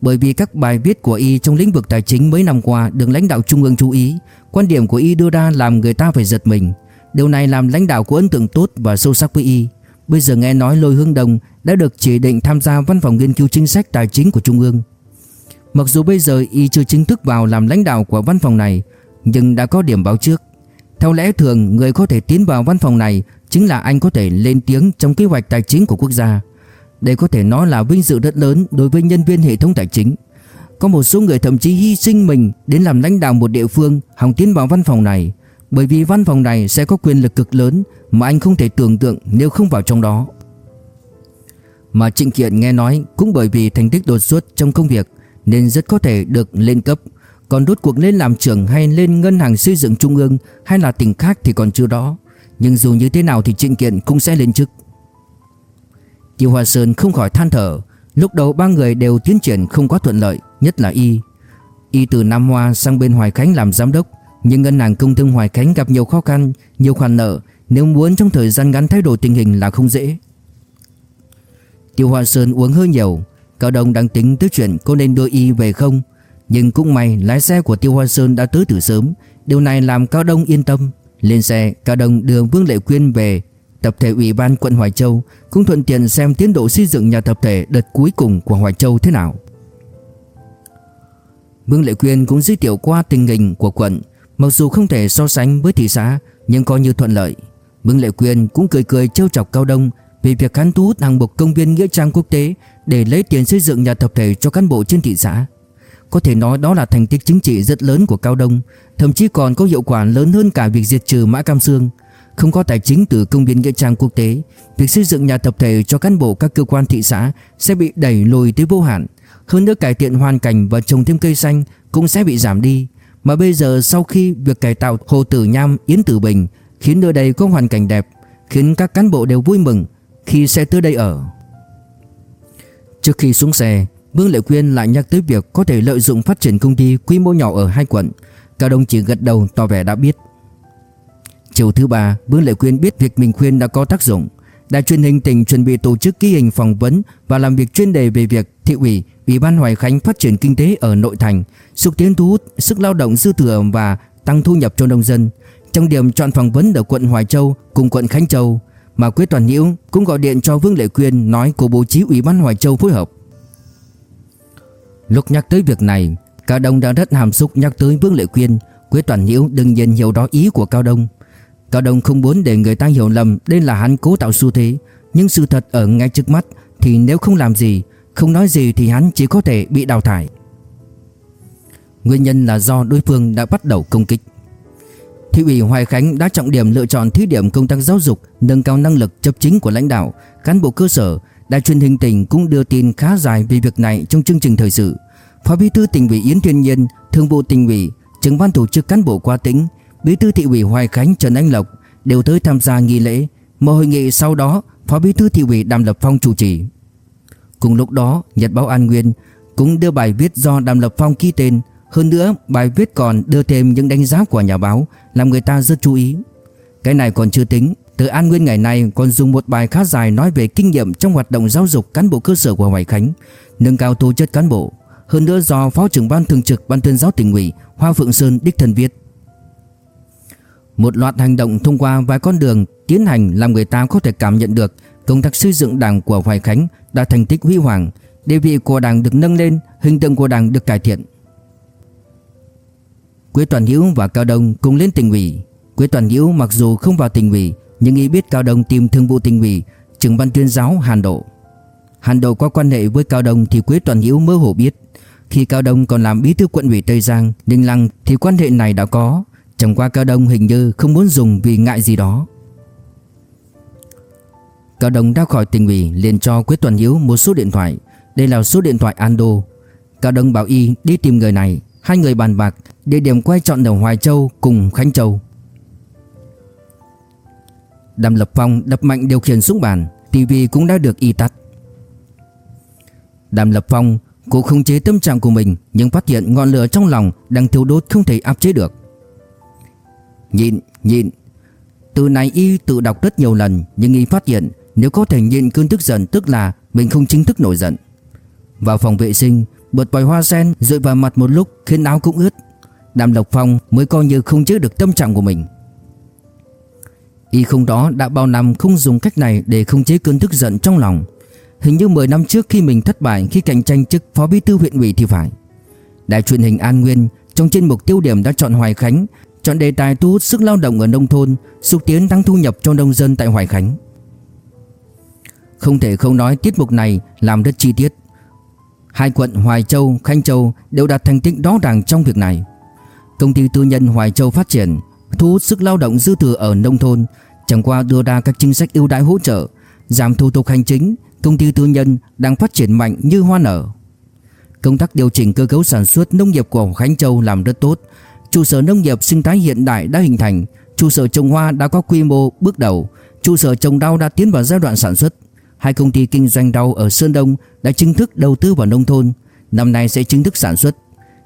bởi vì các bài viết của y trong lĩnh vực tài chính mấy năm qua được lãnh đạo trung ương chú ý, quan điểm của y đưa ra làm người ta phải giật mình. Điều này làm lãnh đạo có ấn tượng tốt và sâu sắc với y. Bây giờ nghe nói Lôi Hướng Đông đã được chỉ định tham gia văn phòng nghiên cứu chính sách tài chính của trung ương. Mặc dù bây giờ y chưa chính thức vào làm lãnh đạo của văn phòng này, nhưng đã có điểm báo trước. Theo lẽ thường, người có thể tiến vào văn phòng này chính là anh có thể lên tiếng trong kế hoạch tài chính của quốc gia. Đây có thể nói là vinh dự rất lớn đối với nhân viên hệ thống tài chính. Có một số người thậm chí hy sinh mình đến làm lãnh đạo một địa phương hòng tiến vào văn phòng này. Bởi vì văn phòng này sẽ có quyền lực cực lớn mà anh không thể tưởng tượng nếu không vào trong đó. Mà Trịnh Kiện nghe nói cũng bởi vì thành tích đột xuất trong công việc nên rất có thể được lên cấp. Còn rốt cuộc lên làm trưởng hay lên ngân hàng xây dựng trung ương hay là tỉnh khác thì còn chưa đó. Nhưng dù như thế nào thì Trịnh Kiện cũng sẽ lên chức. Tiêu Hoa Sơn không khỏi than thở Lúc đầu ba người đều tiến triển không quá thuận lợi, Nhất là Y Y từ Nam Hoa sang bên Hoài Khánh làm giám đốc Nhưng ngân hàng công thương Hoài Khánh gặp nhiều khó khăn, Nhiều khoản nợ Nếu muốn trong thời gian ngắn thay đổi tình hình là không dễ Tiêu Hoa Sơn uống hơi nhiều Cao Đông đang tính tới chuyện có nên đưa Y về không? Nhưng cũng may lái xe của Tiêu Hoa Sơn đã tới từ sớm. Điều này làm Cao Đông yên tâm. Lên xe Cao Đông đưa Vương Lệ Quyên về. Tập thể Ủy ban quận Hoài Châu cũng thuận tiện xem tiến độ xây dựng nhà tập thể đợt cuối cùng của Hoài Châu thế nào. Vương Lệ Quyên cũng giới thiệu qua tình hình của quận, mặc dù không thể so sánh với thị xã nhưng coi như thuận lợi. Vương Lệ Quyên cũng cười cười trêu chọc Cao Đông về việc hắn thu hút hàng mục công viên nghĩa trang quốc tế để lấy tiền xây dựng nhà tập thể cho cán bộ trên thị xã. Có thể nói đó là thành tích chính trị rất lớn của Cao Đông, thậm chí còn có hiệu quả lớn hơn cả việc diệt trừ Mã Cam Sương. Không có tài chính từ công viên nghĩa trang quốc tế Việc xây dựng nhà tập thể cho cán bộ các cơ quan thị xã Sẽ bị đẩy lùi tới vô hạn Hơn nữa cải thiện hoàn cảnh và trồng thêm cây xanh Cũng sẽ bị giảm đi Mà bây giờ sau khi việc cải tạo Hồ Tử Nham, Yến Tử Bình Khiến nơi đây có hoàn cảnh đẹp Khiến các cán bộ đều vui mừng Khi sẽ tới đây ở Trước khi xuống xe Vương Lệ Quyên lại nhắc tới việc có thể lợi dụng phát triển công ty quy mô nhỏ ở hai quận Cao đồng chỉ gật đầu tỏ vẻ đã biết Chiều thứ ba, Vương Lệ Quyên biết việc mình khuyên đã có tác dụng. Đài truyền hình tỉnh chuẩn bị tổ chức ký hình phỏng vấn và làm việc chuyên đề về việc thị ủy, ủy ban Hoài Khánh phát triển kinh tế ở nội thành, xúc tiến thu hút sức lao động dư thừa và tăng thu nhập cho nông dân. Trong điểm chọn phỏng vấn ở quận Hoài Châu cùng quận Khánh Châu, mà Quế Toàn Nhiễu cũng gọi điện cho Vương Lệ Quyên nói cô bố trí ủy ban Hoài Châu phối hợp. Lúc nhắc tới việc này, Cao Đông đã rất hàm xúc nhắc tới Vương Lệ Quyên, Quế Toàn Nhiễu đừng nhìn hiểu đó ý của Cao Đông. Cao Đông không muốn để người ta hiểu lầm đây là hắn cố tạo xu thế, nhưng sự thật ở ngay trước mắt thì nếu không làm gì, không nói gì thì hắn chỉ có thể bị đào thải. Nguyên nhân là do đối phương đã bắt đầu công kích. Thị ủy Hoài Khánh đã trọng điểm lựa chọn thí điểm công tác giáo dục, nâng cao năng lực chấp chính của lãnh đạo, cán bộ cơ sở. Đài truyền hình tỉnh cũng đưa tin khá dài về việc này trong chương trình thời sự. Phó Bí thư tỉnh ủy Yến Thiên Nhiên, Thường vụ tỉnh ủy, trưởng ban tổ chức cán bộ qua tỉnh Bí thư thị ủy Hoài Khánh Trần Anh Lộc đều tới tham gia nghi lễ. Một hội nghị sau đó, Phó Bí thư thị ủy Đàm Lập Phong chủ trì. Cùng lúc đó, Nhật báo An Nguyên cũng đưa bài viết do Đàm Lập Phong ký tên. Hơn nữa, bài viết còn đưa thêm những đánh giá của nhà báo, làm người ta rất chú ý. Cái này còn chưa tính, từ An Nguyên ngày nay còn dùng một bài khá dài nói về kinh nghiệm trong hoạt động giáo dục cán bộ cơ sở của Hoài Khánh, nâng cao tố chất cán bộ. Hơn nữa do Phó trưởng ban thường trực Ban tuyên giáo tỉnh ủy Hoa Phượng Sơn đích thân viết. Một loạt hành động thông qua vài con đường tiến hành làm người ta có thể cảm nhận được công tác xây dựng đảng của Hoài Khánh đã thành tích huy hoàng, địa vị của đảng được nâng lên, hình tượng của đảng được cải thiện. Quế Toàn Hiếu và Cao Đông cùng lên tỉnh ủy. Quế Toàn Hiếu mặc dù không vào tỉnh ủy, nhưng y biết Cao Đông tìm thương vụ tỉnh ủy, trưởng ban tuyên giáo Hàn Độ. Hàn Độ có quan hệ với Cao Đông thì Quế Toàn Hiếu mơ hồ biết. Khi Cao Đông còn làm bí thư quận ủy Tây Giang, Ninh Lăng thì quan hệ này đã có, Chẳng qua Cao Đông hình như không muốn dùng vì ngại gì đó Cao Đông ra khỏi tỉnh ủy liền cho Quế Toàn Hiếu một số điện thoại Đây là số điện thoại Ando Cao Đông bảo y đi tìm người này Hai người bàn bạc Địa điểm quay chọn ở Hoài Châu cùng Khánh Châu. Đàm Lập Phong đập mạnh điều khiển xuống bàn TV cũng đã được y tắt. Đàm Lập Phong Cố khống chế tâm trạng của mình Nhưng phát hiện ngọn lửa trong lòng Đang thiêu đốt không thể áp chế được. Nhịn, nhịn. Từ này y tự đọc rất nhiều lần Nhưng y phát hiện Nếu có thể nhịn cơn tức giận Tức là mình không chính thức nổi giận. Vào phòng vệ sinh Bật vòi hoa sen rơi vào mặt một lúc Khiến áo cũng ướt. Đàm Lộc Phong mới coi như không chứa được tâm trạng của mình. Y không đó đã bao năm không dùng cách này Để khống chế cơn tức giận trong lòng. Hình như 10 năm trước khi mình thất bại Khi cạnh tranh chức phó bí thư huyện ủy thì phải. Đài truyền hình An Nguyên Trong chuyên mục tiêu điểm đã chọn Hoài Khánh, Chọn đề tài thu hút sức lao động ở nông thôn, Xúc tiến tăng thu nhập cho nông dân tại Hoài Khánh. Không thể không nói tiết mục này làm rất chi tiết. Hai quận Hoài Châu, Khánh Châu đều đạt thành tích rõ ràng trong việc này. Công ty tư nhân Hoài Châu phát triển Thu hút sức lao động dư thừa ở nông thôn Chẳng qua đưa ra các chính sách ưu đãi hỗ trợ Giảm thủ tục hành chính Công ty tư nhân đang phát triển mạnh như hoa nở. Công tác điều chỉnh cơ cấu sản xuất nông nghiệp của Khánh Châu làm rất tốt. Trụ sở nông nghiệp sinh thái hiện đại đã hình thành Trụ sở trồng hoa đã có quy mô bước đầu Trụ sở trồng rau đã tiến vào giai đoạn sản xuất. Hai công ty kinh doanh rau ở Sơn Đông đã chính thức đầu tư vào nông thôn. Năm nay sẽ chính thức sản xuất.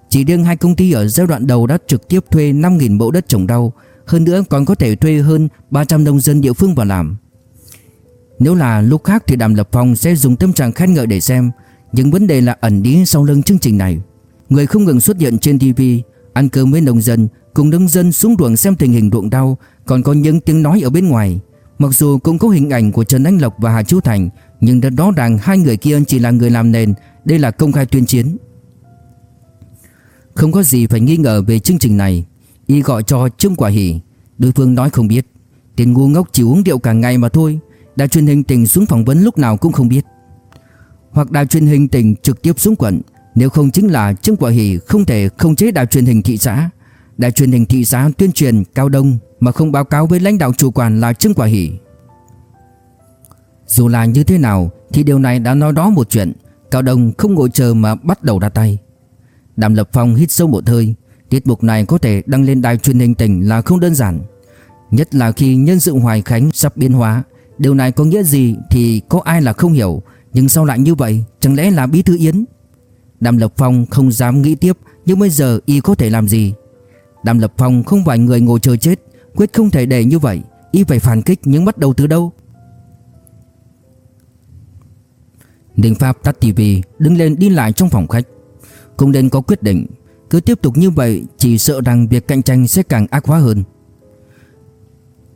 Chỉ riêng hai công ty ở giai đoạn đầu đã trực tiếp thuê 5.000 mẫu đất trồng rau. Hơn nữa còn có thể thuê hơn 300 nông dân địa phương vào làm. Nếu là lúc khác thì Đàm Lập Phong sẽ dùng tâm trạng khen ngợi để xem. Nhưng vấn đề là ẩn ý sau lưng chương trình này. Người không ngừng xuất hiện trên TV Ăn cơm với nông dân, Cùng nông dân xuống ruộng xem tình hình ruộng rau, Còn có những tiếng nói ở bên ngoài. Mặc dù cũng có hình ảnh của Trần Anh Lộc và Hà Chu Thành, Nhưng rất rõ ràng hai người kia chỉ là người làm nền, Đây là công khai tuyên chiến. Không có gì phải nghi ngờ về chương trình này, Y gọi cho Trương Quả Hỷ. Đối phương nói không biết. Tiền ngu ngốc chỉ uống rượu cả ngày mà thôi, Đài truyền hình tỉnh xuống phỏng vấn lúc nào cũng không biết. Hoặc đài truyền hình tỉnh trực tiếp xuống quận, Nếu không chính là Trương Quả Hỷ không thể không chế đài truyền hình thị xã. Đài truyền hình thị xã tuyên truyền Cao Đông mà không báo cáo với lãnh đạo chủ quản là Trương Quả Hỷ. Dù là như thế nào thì điều này đã nói đó một chuyện, Cao Đông không ngồi chờ mà bắt đầu ra tay. Đàm Lập Phong hít sâu một hơi, tiết mục này có thể đăng lên đài truyền hình tỉnh là không đơn giản. Nhất là khi nhân sự Hoài Khánh sắp biến hóa, điều này có nghĩa gì thì có ai là không hiểu, nhưng sao lại như vậy, chẳng lẽ là Bí thư Yến? Đàm Lập Phong không dám nghĩ tiếp, nhưng bây giờ y có thể làm gì? Đàm Lập Phong không phải người ngồi chờ chết Quyết không thể để như vậy. Y phải phản kích nhưng bắt đầu từ đâu? Đình Pháp tắt tivi Đứng lên đi lại trong phòng khách. Cũng nên có quyết định, Cứ tiếp tục như vậy, Chỉ sợ rằng việc cạnh tranh sẽ càng ác hóa hơn.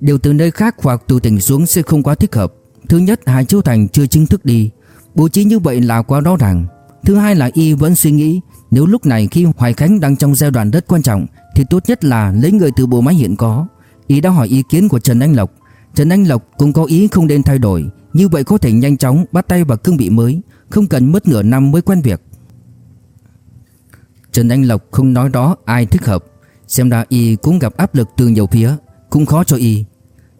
Điều từ nơi khác hoặc từ tỉnh xuống sẽ không quá thích hợp. Thứ nhất, Hải Châu Thành chưa chính thức đi. Bố trí như vậy là quá rõ ràng. Thứ hai là Y vẫn suy nghĩ, Nếu lúc này khi Hoài Khánh đang trong giai đoạn rất quan trọng, Thì tốt nhất là lấy người từ bộ máy hiện có. Y đã hỏi ý kiến của Trần Anh Lộc. Trần Anh Lộc cũng có ý không nên thay đổi. Như vậy có thể nhanh chóng bắt tay vào cương vị mới, Không cần mất nửa năm mới quen việc. Trần Anh Lộc không nói đó, ai thích hợp. Xem ra Y cũng gặp áp lực từ nhiều phía, Cũng khó cho Y.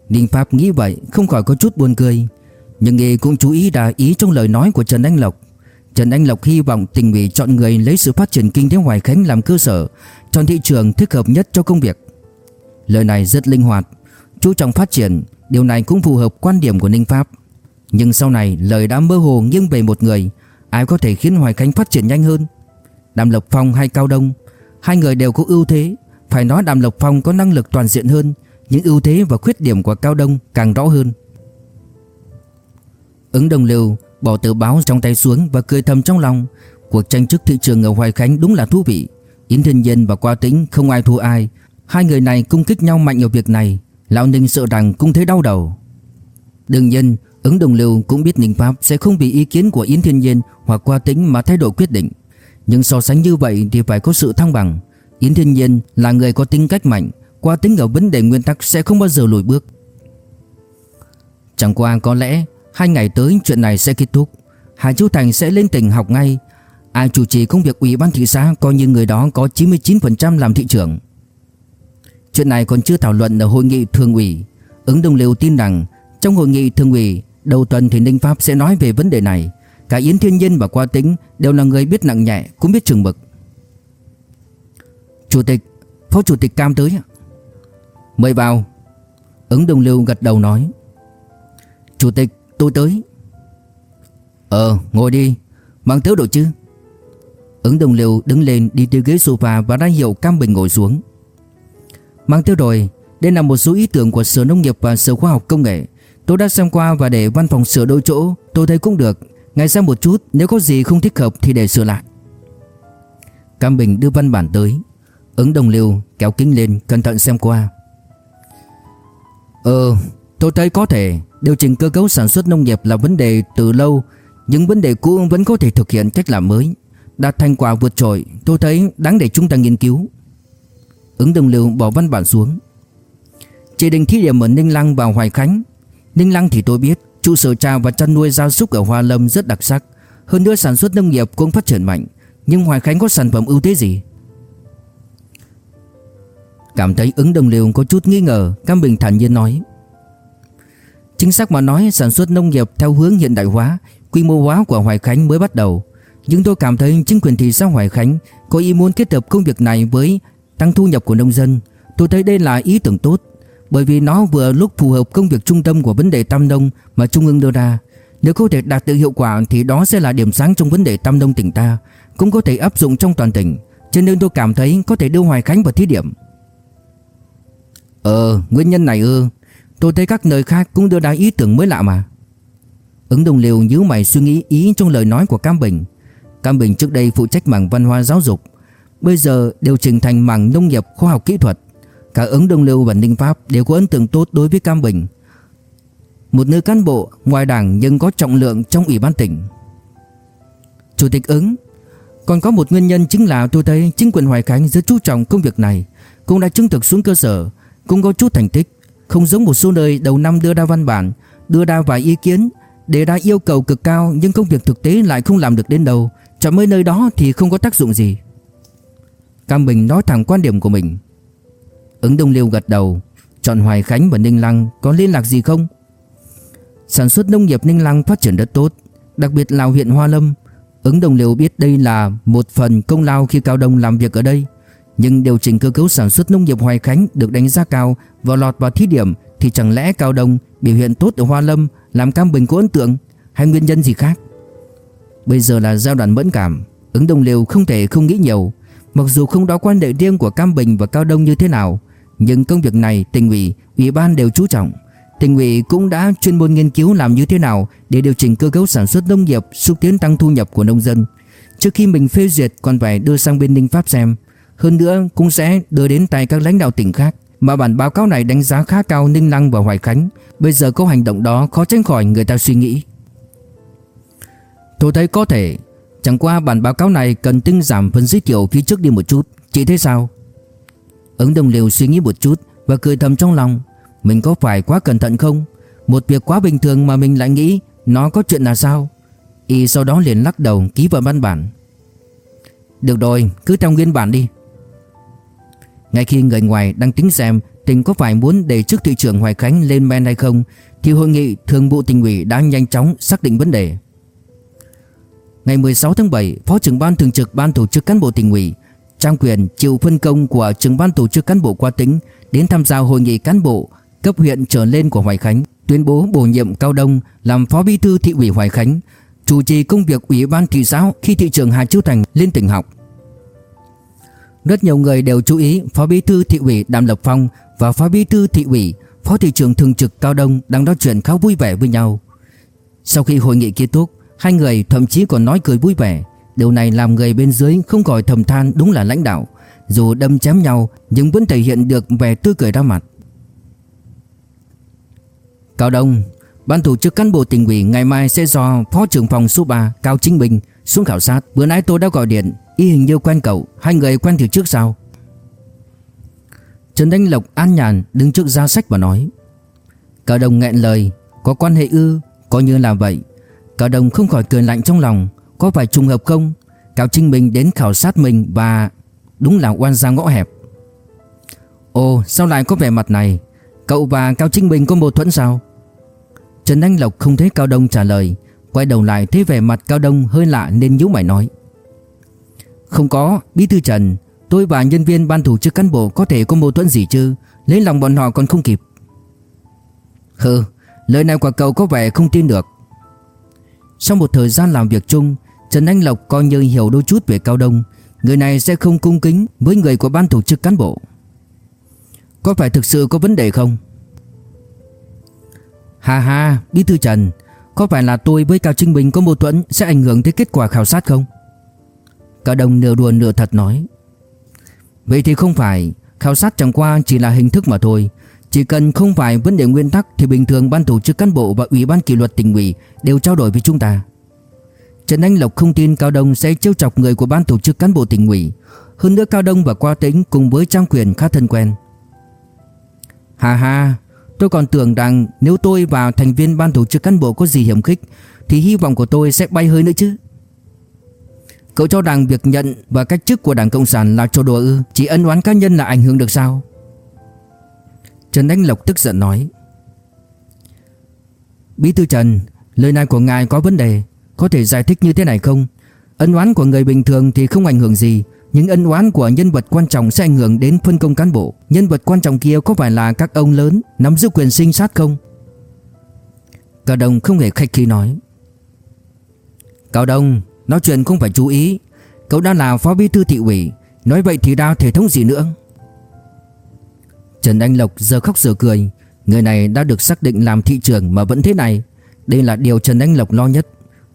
Ninh Pháp nghĩ vậy, không khỏi có chút buồn cười. Nhưng Y cũng chú ý đà ý trong lời nói của Trần Anh Lộc. Trần Anh Lộc hy vọng tình ủy chọn người lấy sự phát triển kinh tế Hoài Khánh làm cơ sở, Chọn thị trường thích hợp nhất cho công việc. Lời này rất linh hoạt, Chú trọng phát triển, Điều này cũng phù hợp quan điểm của Ninh Pháp. Nhưng sau này, lời đã mơ hồ nghiêng về một người, Ai có thể khiến Hoài Khánh phát triển nhanh hơn? Đàm Lộc Phong hay Cao Đông? Hai người đều có ưu thế, Phải nói Đàm Lộc Phong có năng lực toàn diện hơn Những ưu thế và khuyết điểm của Cao Đông càng rõ hơn. Ứng đồng liều bỏ tờ báo trong tay xuống và cười thầm trong lòng. Cuộc tranh chức thị trường ở Hoài Khánh đúng là thú vị. Yến Thiên Nhân và Qua Tĩnh không ai thua ai Hai người này cung kích nhau mạnh ở việc này. Lão Ninh sợ rằng cũng thấy đau đầu. Đương nhiên, ứng đồng liều cũng biết Ninh Pháp sẽ không vì ý kiến của Yến Thiên Nhiên hoặc Qua tính mà thay đổi quyết định. Nhưng so sánh như vậy thì phải có sự thăng bằng. Yến Thiên Nhiên là người có tính cách mạnh, Qua tính ở vấn đề nguyên tắc sẽ không bao giờ lùi bước. Chẳng qua có lẽ Hai ngày tới chuyện này sẽ kết thúc. Hà Châu Thành sẽ lên tỉnh học ngay. Ai chủ trì công việc ủy ban thị xã Coi như người đó có 99% làm thị trưởng. Chuyện này còn chưa thảo luận ở hội nghị thường ủy. Ứng đồng liêu tin rằng, Trong hội nghị thường ủy, Đầu tuần thì Ninh Pháp sẽ nói về vấn đề này. Cả Yến Thiên Nhiên và Qua Tính Đều là người biết nặng nhẹ, Cũng biết chừng mực. Chủ tịch, Phó chủ tịch Cam tới Mời vào. Ứng Đồng liêu gật đầu nói. Chủ tịch, tôi tới. Ờ ngồi đi. Mang tớ đồ chứ. Ứng Đồng liêu đứng lên đi tới ghế sofa Và ra hiệu Cam Bình ngồi xuống. Mang theo rồi, Đây là một số ý tưởng của Sở Nông nghiệp và Sở Khoa học Công nghệ. Tôi đã xem qua và để văn phòng sửa đôi chỗ, Tôi thấy cũng được. Ngày xem một chút, Nếu có gì không thích hợp thì để sửa lại. Cam Bình đưa văn bản tới. Ứng đồng lưu kéo kính lên, Cẩn thận xem qua. Ờ tôi thấy có thể. Điều chỉnh cơ cấu sản xuất nông nghiệp là vấn đề từ lâu Nhưng vấn đề cũ vẫn có thể thực hiện cách làm mới. Đạt thành quả vượt trội, Tôi thấy đáng để chúng ta nghiên cứu. Ứng đồng liều bỏ văn bản xuống. Chỉ định thí điểm ở Ninh Lăng và Hoài Khánh. Ninh Lăng thì tôi biết, Trụ sở trà và chăn nuôi gia súc ở Hoa Lâm rất đặc sắc. Hơn nữa sản xuất nông nghiệp cũng phát triển mạnh. Nhưng Hoài Khánh có sản phẩm ưu thế gì? Cảm thấy ứng đồng liều có chút nghi ngờ, Cam Bình thản nhiên nói. Chính xác mà nói, sản xuất nông nghiệp theo hướng hiện đại hóa, Quy mô hóa của Hoài Khánh mới bắt đầu. Nhưng tôi cảm thấy chính quyền thị xã Hoài Khánh Có ý muốn kết hợp công việc này với tăng thu nhập của nông dân Tôi thấy đây là ý tưởng tốt bởi vì nó vừa lúc phù hợp công việc trung tâm của vấn đề Tam Đông mà Trung ương đưa ra. Nếu có thể đạt được hiệu quả thì đó sẽ là điểm sáng trong vấn đề Tam Đông tỉnh ta, cũng có thể áp dụng trong toàn tỉnh. Cho nên tôi cảm thấy có thể đưa Hoài Khánh vào thí điểm. Ờ, nguyên nhân này ư. Tôi thấy các nơi khác cũng đưa ra ý tưởng mới lạ mà. Ứng Đồng Liều nhíu mày suy nghĩ ý trong lời nói của Cam Bình. Cam Bình trước đây phụ trách mảng văn hóa giáo dục, bây giờ đều chỉnh thành mảng nông nghiệp khoa học kỹ thuật. Cả ứng Đông Lưu và Ninh Pháp đều có ấn tượng tốt đối với Cam Bình. Một nữ cán bộ ngoài đảng nhưng có trọng lượng trong ủy ban tỉnh. Chủ tịch ứng, Còn có một nguyên nhân chính là tôi thấy chính quyền Hoài Khánh rất chú trọng công việc này, Cũng đã chứng thực xuống cơ sở, Cũng có chút thành tích. Không giống một số nơi đầu năm đưa ra văn bản, Đưa ra vài ý kiến Để ra yêu cầu cực cao Nhưng công việc thực tế lại không làm được đến đâu. Chọn mấy nơi đó thì không có tác dụng gì. Cam Bình nói thẳng quan điểm của mình. Ứng Đông Liêu gật đầu, Chọn Hoài Khánh và Ninh Lăng có liên lạc gì không? Sản xuất nông nghiệp Ninh Lăng phát triển rất tốt, Đặc biệt là huyện Hoa Lâm. Ứng Đông Liêu biết đây là một phần công lao khi Cao Đông làm việc ở đây. Nhưng điều chỉnh cơ cấu sản xuất nông nghiệp Hoài Khánh được đánh giá cao và lọt vào thí điểm Thì chẳng lẽ Cao Đông biểu hiện tốt ở Hoa Lâm, làm Cam Bình có ấn tượng hay nguyên nhân gì khác? Bây giờ là giai đoạn mẫn cảm, Ứng Đồng Liêu không thể không nghĩ nhiều. Mặc dù không đó quan hệ riêng của Cam Bình và Cao Đông như thế nào nhưng công việc này tỉnh ủy, ủy ban đều chú trọng. Tỉnh ủy cũng đã chuyên môn nghiên cứu làm như thế nào để điều chỉnh cơ cấu sản xuất nông nghiệp, xúc tiến tăng thu nhập của nông dân. Trước khi mình phê duyệt còn phải đưa sang bên Ninh Pháp xem. Hơn nữa cũng sẽ đưa đến tay các lãnh đạo tỉnh khác. Mà bản báo cáo này đánh giá khá cao Ninh Lăng và Hoài Khánh. Bây giờ có hành động đó khó tránh khỏi người ta suy nghĩ. Tôi thấy có thể. Chẳng qua bản báo cáo này cần tinh giảm phần giới thiệu phía trước đi một chút. Chị thấy sao? Ứng đồng liều suy nghĩ một chút Và cười thầm trong lòng. Mình có phải quá cẩn thận không? Một việc quá bình thường mà mình lại nghĩ Nó có chuyện là sao? Y sau đó liền lắc đầu ký vào văn bản. Được rồi, cứ theo nguyên bản đi. Ngay khi người ngoài đang tính xem Tỉnh có phải muốn để chức thị trưởng Hoài Khánh lên men hay không, Thì hội nghị thường vụ tỉnh ủy đã nhanh chóng xác định vấn đề. Ngày 16 tháng 7 Phó trưởng ban thường trực ban tổ chức cán bộ tỉnh ủy Trang quyền chịu phân công của trưởng ban tổ chức cán bộ qua tỉnh đến tham gia hội nghị cán bộ cấp huyện trở lên của Hoài Khánh, tuyên bố bổ nhiệm Cao Đông làm phó bí thư thị ủy Hoài Khánh, chủ trì công việc ủy ban thị xã khi thị trưởng Hà Chiêu Thành lên tỉnh học. Rất nhiều người đều chú ý phó bí thư thị ủy Đàm Lập Phong và phó bí thư thị ủy, phó thị trưởng thường trực Cao Đông đang nói chuyện khá vui vẻ với nhau. Sau khi hội nghị kết thúc, hai người thậm chí còn nói cười vui vẻ. Điều này làm người bên dưới không khỏi thầm than đúng là lãnh đạo. Dù đâm chém nhau, nhưng vẫn thể hiện được vẻ tươi cười ra mặt. Cao Đông, Ban tổ chức cán bộ tỉnh ủy ngày mai sẽ do Phó trưởng phòng số 3 Cao Chính Bình, xuống khảo sát. Bữa nãy tôi đã gọi điện, Y hình như quen cậu. Hai người quen từ trước sao? Trần Đánh Lộc an nhàn đứng trước giá sách và nói, Cao Đông nghẹn lời, Có quan hệ ư? Coi như là vậy. Cao Đông không khỏi cười lạnh trong lòng. Có phải trùng hợp không? Cao Trinh Bình đến khảo sát mình và Đúng là oan gia ngõ hẹp. Ồ sao lại có vẻ mặt này? Cậu và Cao Trinh Bình có mâu thuẫn sao? Trần Anh Lộc không thấy Cao Đông trả lời. Quay đầu lại thấy vẻ mặt Cao Đông hơi lạ nên nhíu mày nói. Không có, Bí thư Trần Tôi và nhân viên ban thủ chức cán bộ có thể có mâu thuẫn gì chứ? Lấy lòng bọn họ còn không kịp. Hừ, lời này của cậu có vẻ không tin được. Sau một thời gian làm việc chung Trần Anh Lộc coi như hiểu đôi chút về Cao Đông Người này sẽ không cung kính với người của ban tổ chức cán bộ Có phải thực sự có vấn đề không? Hà hà, Bí thư Trần Có phải là tôi với Cao Trinh Bình có mâu thuẫn Sẽ ảnh hưởng tới kết quả khảo sát không? Cao Đông nửa đùa nửa thật nói Vậy thì không phải Khảo sát chẳng qua chỉ là hình thức mà thôi chỉ cần không phải vấn đề nguyên tắc Thì bình thường ban tổ chức cán bộ và ủy ban kỷ luật tỉnh ủy Đều trao đổi với chúng ta. Trần Anh Lộc không tin Cao Đông sẽ trêu chọc người của ban tổ chức cán bộ tỉnh ủy. Hơn nữa Cao Đông và Qua Tĩnh cùng với Trang Quyền khá thân quen. Hà hà Tôi còn tưởng rằng nếu tôi và thành viên ban tổ chức cán bộ có gì hiểm khích Thì hy vọng của tôi sẽ bay hơi nữa chứ. Cậu cho rằng việc nhận và cách chức của Đảng Cộng sản là trò đùa ư? Chỉ ân oán cá nhân là ảnh hưởng được sao? Trần Anh Lộc tức giận nói. Bí thư Trần, Lời này của ngài có vấn đề, Có thể giải thích như thế này không? Ân oán của người bình thường thì không ảnh hưởng gì, Nhưng ân oán của nhân vật quan trọng sẽ ảnh hưởng đến phân công cán bộ. Nhân vật quan trọng kia có phải là các ông lớn, Nắm giữ quyền sinh sát không? Cao Đông không hề khách khí nói. Cao Đông, Nói chuyện không phải chú ý. Cậu đã là phó bí thư thị ủy, Nói vậy thì đa thể thống gì nữa? Trần Anh Lộc giờ khóc giờ cười. Người này đã được xác định làm thị trưởng mà vẫn thế này. Đây là điều Trần Anh Lộc lo nhất.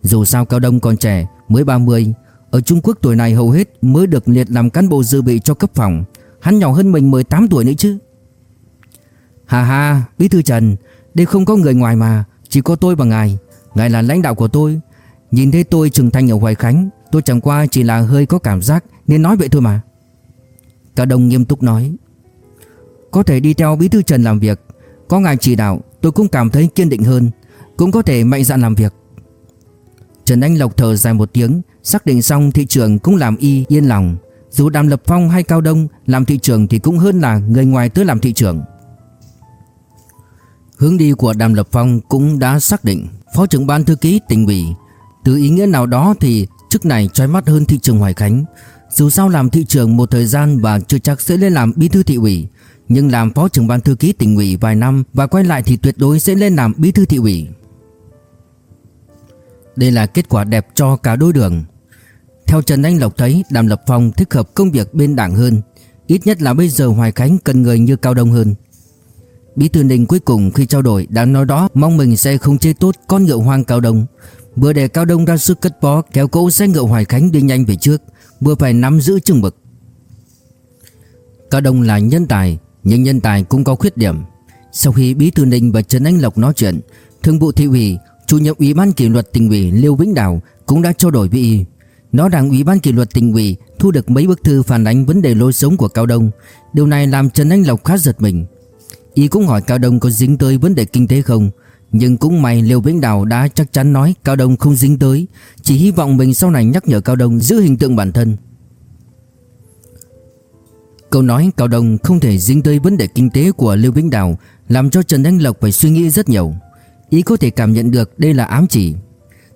Dù sao Cao Đông còn trẻ, Mới 30 Ở Trung Quốc tuổi này hầu hết mới được liệt làm cán bộ dự bị cho cấp phòng. Hắn nhỏ hơn mình 18 tuổi nữa chứ. Hà hà Bí thư Trần, Đây không có người ngoài mà, Chỉ có tôi và ngài. Ngài là lãnh đạo của tôi. Nhìn thấy tôi trưởng thành ở Hoài Khánh, Tôi chẳng qua chỉ là hơi có cảm giác Nên nói vậy thôi mà. Cao Đông nghiêm túc nói. Có thể đi theo bí thư Trần làm việc. Có ngài chỉ đạo, tôi cũng cảm thấy kiên định hơn. Cũng có thể mạnh dạn làm việc. Trần Anh Lộc thở dài một tiếng, Xác định xong thị trường cũng làm y, yên lòng. Dù Đàm Lập Phong hay Cao Đông Làm thị trường thì cũng hơn là người ngoài tới làm thị trường. Hướng đi của Đàm Lập Phong cũng đã xác định. Phó trưởng ban thư ký tỉnh ủy, từ ý nghĩa nào đó thì chức này trói mắt hơn thị trường Hoài Khánh. Dù sao làm thị trường một thời gian và chưa chắc sẽ lên làm bí thư thị ủy nhưng làm phó trưởng ban thư ký tỉnh ủy vài năm và quay lại thì tuyệt đối sẽ lên làm bí thư thị ủy. Đây là kết quả đẹp cho cả đôi đường. Theo Trần Anh Lộc thấy, Đàm Lập Phong thích hợp công việc bên đảng hơn, Ít nhất là bây giờ Hoài Khánh cần người như Cao Đông hơn. Bí thư Ninh cuối cùng khi trao đổi đã nói đó, mong mình sẽ không chế tốt con ngựa hoang Cao Đông. Vừa để Cao Đông ra sức cất bó, Kéo cỗ xe ngựa Hoài Khánh đi nhanh về trước, Vừa phải nắm giữ chừng mực. Cao Đông là nhân tài nhưng nhân tài cũng có khuyết điểm. Sau khi Bí Thư Ninh và Trần Anh Lộc nói chuyện, Thường vụ thị ủy, Chủ nhiệm Ủy ban kỷ luật tỉnh ủy Liêu Vĩnh Đào Cũng đã trao đổi với y. Nói rằng Ủy ban kỷ luật tỉnh ủy Thu được mấy bức thư phản ánh vấn đề lối sống của Cao Đông. Điều này làm Trần Anh Lộc khá giật mình. Y cũng hỏi Cao Đông có dính tới vấn đề kinh tế không? Nhưng cũng may Liêu Vĩnh Đào đã chắc chắn nói Cao Đông không dính tới, Chỉ hy vọng mình sau này nhắc nhở Cao Đông giữ hình tượng bản thân. Câu nói Cao Đông không thể dính tới vấn đề kinh tế của lưu Vĩnh Đào Làm cho Trần Anh Lộc phải suy nghĩ rất nhiều. Ý có thể cảm nhận được đây là ám chỉ.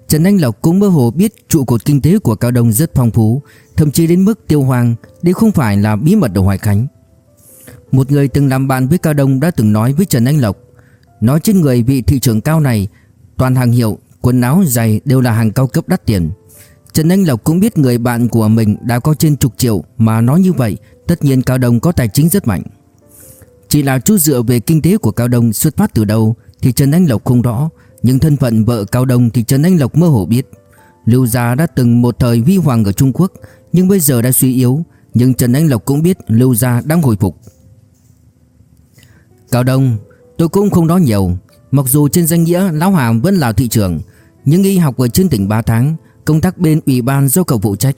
Trần Anh Lộc cũng mơ hồ biết trụ cột kinh tế của Cao Đông rất phong phú Thậm chí đến mức tiêu hoàng Đây không phải là bí mật ở Hoài Khánh. Một người từng làm bạn với Cao Đông đã từng nói với Trần Anh Lộc Nói trên người vị thị trưởng cao này Toàn hàng hiệu, quần áo, giày đều là hàng cao cấp đắt tiền. Trần Anh Lộc cũng biết người bạn của mình đã có trên chục triệu Mà nói như vậy, Tất nhiên Cao Đông có tài chính rất mạnh. Chỉ là chút dựa về kinh tế của Cao Đông xuất phát từ đâu Thì Trần Anh Lộc không rõ, Nhưng thân phận vợ Cao Đông thì Trần Anh Lộc mơ hồ biết. Lưu Gia đã từng một thời huy hoàng ở Trung Quốc, Nhưng bây giờ đã suy yếu, Nhưng Trần Anh Lộc cũng biết Lưu Gia đang hồi phục. Cao Đông, Tôi cũng không nói nhiều, Mặc dù trên danh nghĩa Lão Hàm vẫn là thị trưởng, Nhưng y học ở trên tỉnh 3 tháng Công tác bên ủy ban do cậu phụ trách.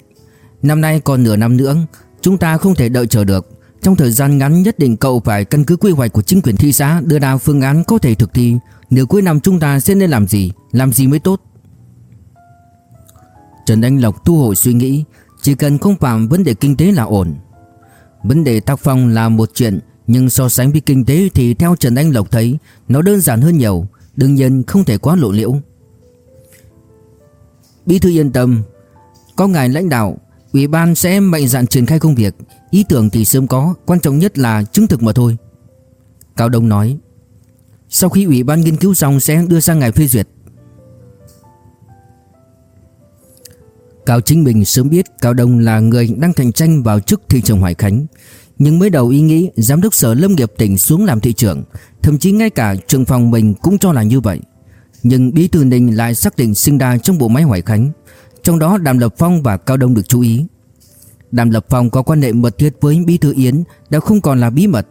Năm nay còn nửa năm nữa, Chúng ta không thể đợi chờ được. Trong thời gian ngắn nhất định cậu phải căn cứ quy hoạch của chính quyền thị xã Đưa ra phương án có thể thực thi. Nửa cuối năm chúng ta sẽ nên làm gì Làm gì mới tốt? Trần Anh Lộc thu hồi suy nghĩ, Chỉ cần không phạm vấn đề kinh tế là ổn. Vấn đề tác phong là một chuyện, nhưng so sánh với kinh tế thì theo Trần Anh Lộc thấy, Nó đơn giản hơn nhiều. Đương nhiên không thể quá lộ liễu. Bí thư yên tâm, Có ngài lãnh đạo, Ủy ban sẽ mạnh dạn triển khai công việc. Ý tưởng thì sớm có, Quan trọng nhất là chứng thực mà thôi. Cao Đông nói, Sau khi ủy ban nghiên cứu xong sẽ đưa sang ngài phê duyệt. Cao Chính Bình sớm biết Cao Đông là người đang cạnh tranh vào chức thị trưởng Hoài Khánh, Nhưng mới đầu ý nghĩ giám đốc sở lâm nghiệp tỉnh xuống làm thị trưởng, Thậm chí ngay cả trường phòng mình cũng cho là như vậy. Nhưng Bí Thư Ninh lại xác định sinh đa trong bộ máy Hoài Khánh. Trong đó Đàm Lập Phong và Cao Đông được chú ý. Đàm Lập Phong có quan hệ mật thiết với Bí Thư Yến, đã không còn là bí mật.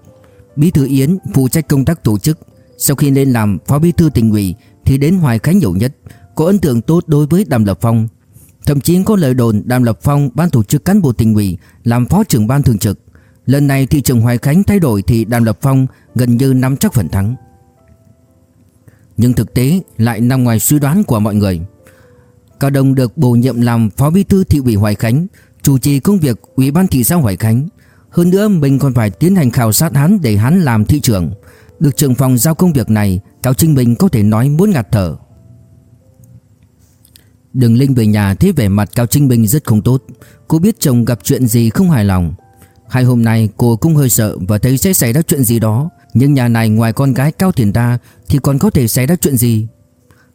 Bí Thư Yến phụ trách công tác tổ chức. Sau khi lên làm phó bí thư tỉnh ủy, Thì đến Hoài Khánh nhiều nhất, Có ấn tượng tốt đối với Đàm Lập Phong. Thậm chí có lời đồn Đàm Lập Phong ban tổ chức cán bộ tỉnh ủy, làm phó trưởng ban thường trực. Lần này thị trường Hoài Khánh thay đổi thì Đàm Lập Phong gần như nắm chắc phần thắng. Nhưng thực tế lại nằm ngoài suy đoán của mọi người. Cao Đông được bổ nhiệm làm phó bí thư thị ủy Hoài Khánh, chủ trì công việc ủy ban thị xã Hoài Khánh. Hơn nữa mình còn phải tiến hành khảo sát hắn để hắn làm thị trưởng. Được trưởng phòng giao công việc này, Cao Trinh Bình có thể nói muốn ngạt thở. Đường Linh về nhà thấy vẻ mặt Cao Trinh Bình rất không tốt Cô biết chồng gặp chuyện gì không hài lòng Hai hôm nay cô cũng hơi sợ và thấy sẽ xảy ra chuyện gì đó nhưng nhà này ngoài con gái Cao Thiền ta Thì còn có thể xảy ra chuyện gì?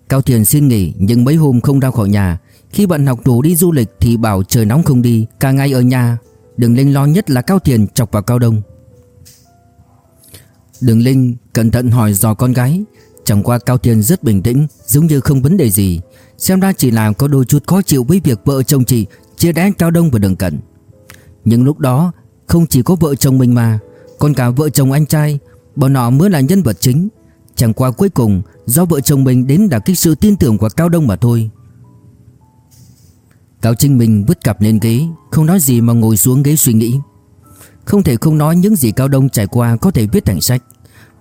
Cao Thiền xin nghỉ, nhưng mấy hôm không ra khỏi nhà. Khi bạn học đủ đi du lịch thì bảo trời nóng không đi, Cả ngày ở nhà. Đường Linh lo nhất là Cao Thiền chọc vào Cao Đông. Đường Linh cẩn thận hỏi dò con gái. Chẳng qua Cao Thiền rất bình tĩnh, Giống như không vấn đề gì. Xem ra chỉ là có đôi chút khó chịu với việc vợ chồng chị chia đen Cao Đông và Đường Cẩn Nhưng lúc đó, không chỉ có vợ chồng mình mà Còn cả vợ chồng anh trai Bọn họ mới là nhân vật chính. Chẳng qua cuối cùng, do vợ chồng mình đến đả kích sự tin tưởng của Cao Đông mà thôi. Cao Trinh Minh vứt cặp lên ghế, Không nói gì mà ngồi xuống ghế suy nghĩ. Không thể không nói những gì Cao Đông trải qua có thể viết thành sách.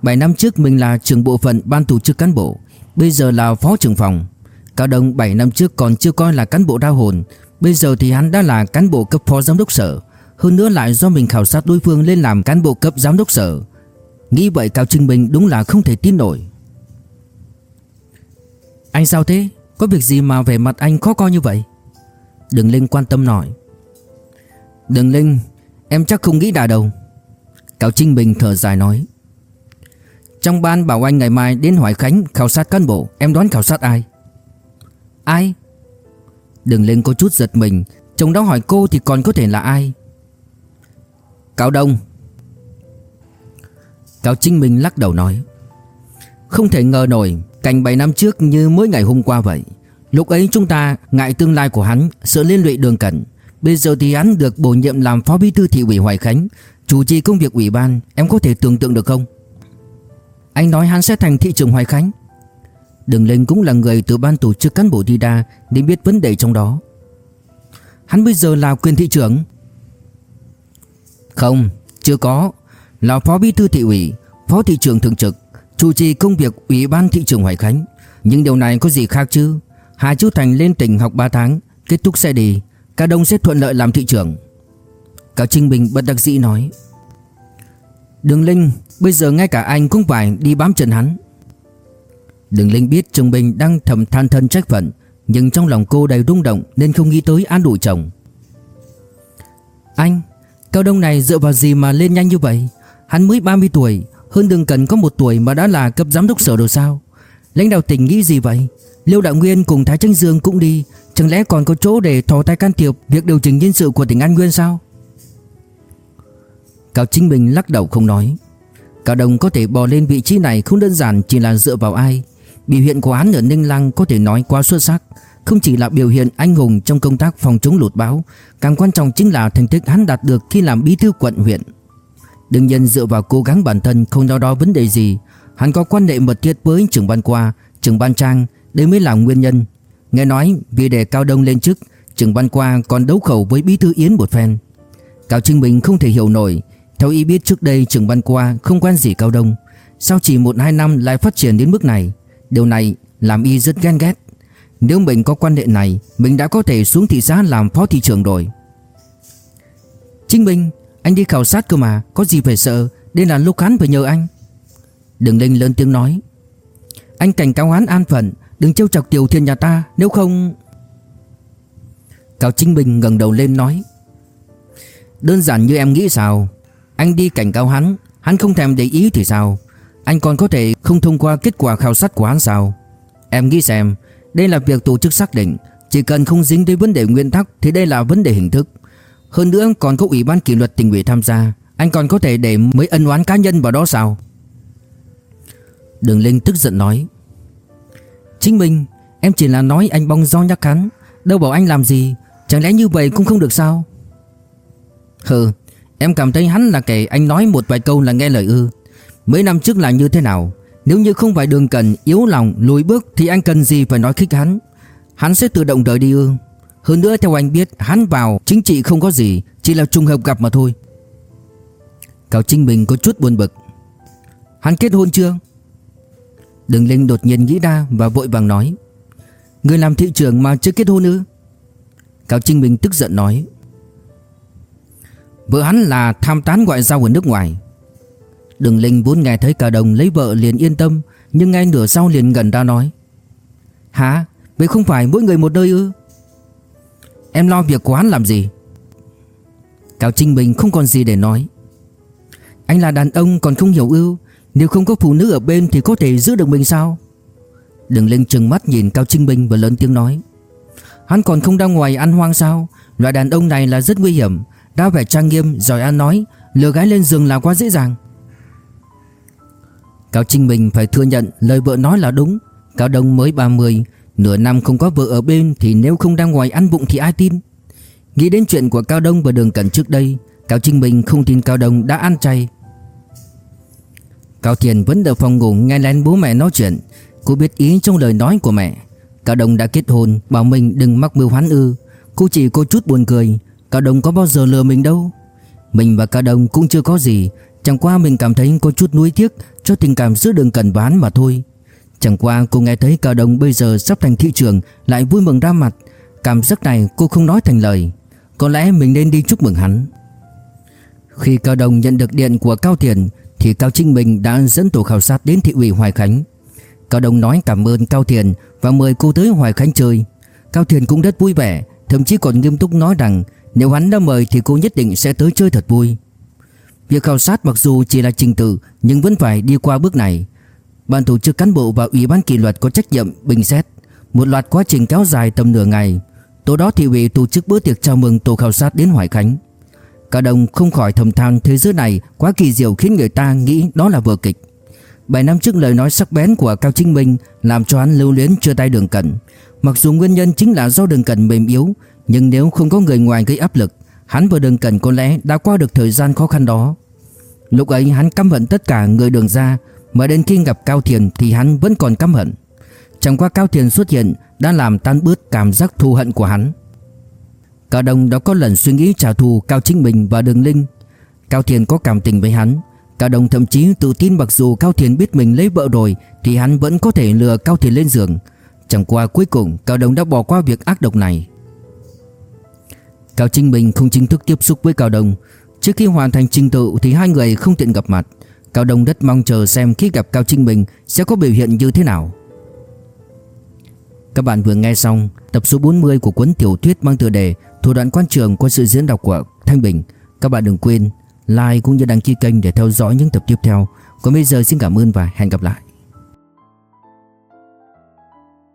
7 năm trước mình là trưởng bộ phận ban tổ chức cán bộ, Bây giờ là phó trưởng phòng. Cao Đông 7 năm trước còn chưa coi là cán bộ đau hồn, Bây giờ thì hắn đã là cán bộ cấp phó giám đốc sở. Hơn nữa lại do mình khảo sát đối phương lên làm cán bộ cấp giám đốc sở. Nghĩ vậy Cao Trinh Bình đúng là không thể tin nổi Anh sao thế? Có việc gì mà vẻ mặt anh khó coi như vậy? Đường Linh quan tâm nói Đường Linh, Em chắc không nghĩ đã đâu Cao Trinh Bình thở dài nói Trong ban bảo anh ngày mai đến Hoài Khánh khảo sát cán bộ, Em đoán khảo sát ai? Ai? Đừng linh có chút giật mình Chồng đó hỏi cô thì còn có thể là ai Cao Đông Cao Trinh Minh lắc đầu nói Không thể ngờ nổi Cảnh 7 năm trước như mới ngày hôm qua vậy. Lúc ấy chúng ta ngại tương lai của hắn Sợ liên lụy đường cẩn. Bây giờ thì hắn được bổ nhiệm làm phó bí thư thị ủy Hoài Khánh Chủ trì công việc ủy ban. Em có thể tưởng tượng được không? Anh nói hắn sẽ thành thị trưởng Hoài Khánh. Đường Linh cũng là người từ ban tổ chức cán bộ đi đa Nên biết vấn đề trong đó. Hắn bây giờ là quyền thị trưởng? Không, chưa có. Là phó bí thư thị ủy, Phó thị trưởng thường trực, Chủ trì công việc ủy ban thị trường Hoài Khánh. Nhưng điều này có gì khác chứ? Hà Chu Thành lên tỉnh học 3 tháng, Kết thúc sẽ đi, Cả đông sẽ thuận lợi làm thị trưởng. Cao Trinh Bình bất đắc dĩ nói, Đường Linh, Bây giờ ngay cả anh cũng phải đi bám chân hắn. Đường Linh biết Trương Bình đang thầm than thân trách phận, Nhưng trong lòng cô đầy rung động Nên không nghĩ tới an ủi chồng. Anh, Cao Đông này dựa vào gì mà lên nhanh như vậy? Hắn mới 30 tuổi, Hơn đường cần có một tuổi mà đã là cấp giám đốc sở rồi sao? Lãnh đạo tỉnh nghĩ gì vậy? Liêu Đạo Nguyên cùng Thái Tranh Dương cũng đi, Chẳng lẽ còn có chỗ để thò tay can thiệp Việc điều chỉnh nhân sự của tỉnh An Nguyên sao? Cao Chính Bình lắc đầu không nói. Cao đồng có thể bò lên vị trí này không đơn giản chỉ là dựa vào ai. Biểu hiện của hắn ở Ninh Lăng có thể nói quá xuất sắc. Không chỉ là biểu hiện anh hùng trong công tác phòng chống lụt bão, Càng quan trọng chính là thành tích hắn đạt được khi làm bí thư quận huyện. Đương nhiên dựa vào cố gắng bản thân không do đó vấn đề gì Hắn có quan hệ mật thiết với trưởng ban qua, trưởng ban trang Đây mới là nguyên nhân. Nghe nói vì để Cao Đông lên chức Trưởng ban qua còn đấu khẩu với bí thư Yến một phen. Cao Trinh Bình không thể hiểu nổi Theo ý biết trước đây trưởng ban qua không quen gì Cao Đông Sao chỉ một hai năm lại phát triển đến mức này? Điều này làm y rất ghen ghét. Nếu mình có quan hệ này Mình đã có thể xuống thị xã làm phó thị trưởng rồi. Trinh Minh anh đi khảo sát cơ mà, Có gì phải sợ, Đây là lúc hắn phải nhờ anh. Đừng Linh lớn tiếng nói, Anh cảnh cáo hắn an phận, Đừng trêu chọc tiểu thiên nhà ta, Nếu không. Cao Chính Bình ngẩng đầu lên nói, Đơn giản như em nghĩ sao? Anh đi cảnh cáo hắn Hắn không thèm để ý thì sao? Anh còn có thể không thông qua kết quả khảo sát của hắn sao? Em nghĩ xem, Đây là việc tổ chức xác định, Chỉ cần không dính tới vấn đề nguyên tắc Thì đây là vấn đề hình thức. Hơn nữa, còn có ủy ban kỷ luật tỉnh ủy tham gia. Anh còn có thể để mấy ân oán cá nhân vào đó sao? Đường Linh tức giận nói. Chính mình, Em chỉ là nói anh bong do nhắc hắn. Đâu bảo anh làm gì? Chẳng lẽ như vậy cũng không được sao? Hừ, Em cảm thấy hắn là kẻ anh nói một vài câu là nghe lời ư. Mấy năm trước là như thế nào? Nếu như không phải đường cần yếu lòng lùi bước Thì anh cần gì phải nói khích hắn? Hắn sẽ tự động rời đi ư? Hơn nữa, theo anh biết, hắn vào, chính trị không có gì, Chỉ là trùng hợp gặp mà thôi. Cao Trinh Bình có chút buồn bực. Hắn kết hôn chưa? Đường Linh đột nhiên nghĩ ra và vội vàng nói. Người làm thị trưởng mà chưa kết hôn ư? Cao Trinh Bình tức giận nói. Vợ hắn là tham tán ngoại giao ở nước ngoài. Đường Linh vốn nghe thấy cả Đồng lấy vợ liền yên tâm, Nhưng ngay nửa sau liền gần ra nói. Hả? Vậy không phải mỗi người một nơi ư? Em lo việc của hắn làm gì? Cao Trinh Bình không còn gì để nói. Anh là đàn ông còn không hiểu ưu, Nếu không có phụ nữ ở bên thì có thể giữ được mình sao? Đường Linh trừng mắt nhìn Cao Trinh Bình và lớn tiếng nói. Hắn còn không ra ngoài ăn hoang sao? Loại đàn ông này là rất nguy hiểm. Đã vẻ trang nghiêm, giỏi ăn nói, Lừa gái lên giường là quá dễ dàng. Cao Trinh Bình phải thừa nhận lời vợ nói là đúng. Cao Đông mới 30 Nửa năm không có vợ ở bên Thì nếu không đang ngoài ăn bụng thì ai tin? Nghĩ đến chuyện của Cao Đông và Đường Cẩn trước đây, Cao Trinh Bình không tin Cao Đông đã ăn chay. Cao Thiền vẫn ở phòng ngủ nghe lén bố mẹ nói chuyện. Cô biết ý trong lời nói của mẹ. Cao Đông đã kết hôn, Bảo mình đừng mắc mưu hoán ư. Cô chỉ có chút buồn cười. Cao Đông có bao giờ lừa mình đâu. Mình và Cao Đông cũng chưa có gì. Chẳng qua mình cảm thấy có chút nuối tiếc Cho tình cảm giữa đường cần bán mà thôi. Chẳng qua cô nghe thấy Cao Đông bây giờ sắp thành thị trường Lại vui mừng ra mặt Cảm giác này cô không nói thành lời Có lẽ mình nên đi chúc mừng hắn Khi Cao Đông nhận được điện của Cao Thiền Thì Cao Trinh Bình đã dẫn tổ khảo sát đến thị ủy Hoài Khánh Cao Đông nói cảm ơn Cao Thiền và mời cô tới Hoài Khánh chơi. Cao Thiền cũng rất vui vẻ, thậm chí còn nghiêm túc nói rằng nếu hắn đã mời thì cô nhất định sẽ tới chơi thật vui. Việc khảo sát mặc dù chỉ là trình tự nhưng vẫn phải đi qua bước này. Ban tổ chức cán bộ và ủy ban kỷ luật có trách nhiệm bình xét. Một loạt quá trình kéo dài tầm nửa ngày. Tối đó thì ủy tổ chức bữa tiệc chào mừng tổ khảo sát đến Hoài Khánh. cả đồng không khỏi thầm than thế giới này quá kỳ diệu khiến người ta nghĩ đó là vở kịch. Bảy năm trước lời nói sắc bén của Cao Chính Minh làm cho hắn lưu luyến chưa tay đường cẩn. Mặc dù nguyên nhân chính là do đường cẩn mềm yếu, nhưng nếu không có người ngoài gây áp lực, hắn và đường cẩn có lẽ đã qua được thời gian khó khăn đó. Lúc ấy hắn căm hận tất cả người đường ra, mà đến khi gặp Cao Thiền thì hắn vẫn còn căm hận. Chẳng qua Cao Thiền xuất hiện đã làm tan bớt cảm giác thù hận của hắn. Cao Đồng đã có lần suy nghĩ trả thù Cao Chính Bình và Đường Linh. Cao Thiền có cảm tình với hắn, Cao Đồng thậm chí tự tin mặc dù Cao Thiền biết mình lấy vợ rồi Thì hắn vẫn có thể lừa Cao Thiền lên giường Chẳng qua cuối cùng Cao Đồng đã bỏ qua việc ác độc này Cao Trinh Bình không chính thức tiếp xúc với Cao Đồng. Trước khi hoàn thành trình tự thì hai người không tiện gặp mặt Cao Đông rất mong chờ xem khi gặp Cao Trinh Bình sẽ có biểu hiện như thế nào Các bạn vừa nghe xong tập số 40 của cuốn tiểu thuyết mang tựa đề Thủ đoạn quan trường qua sự diễn đọc của Thanh Bình Các bạn đừng quên like cũng như đăng ký kênh để theo dõi những tập tiếp theo. Còn bây giờ xin cảm ơn và hẹn gặp lại.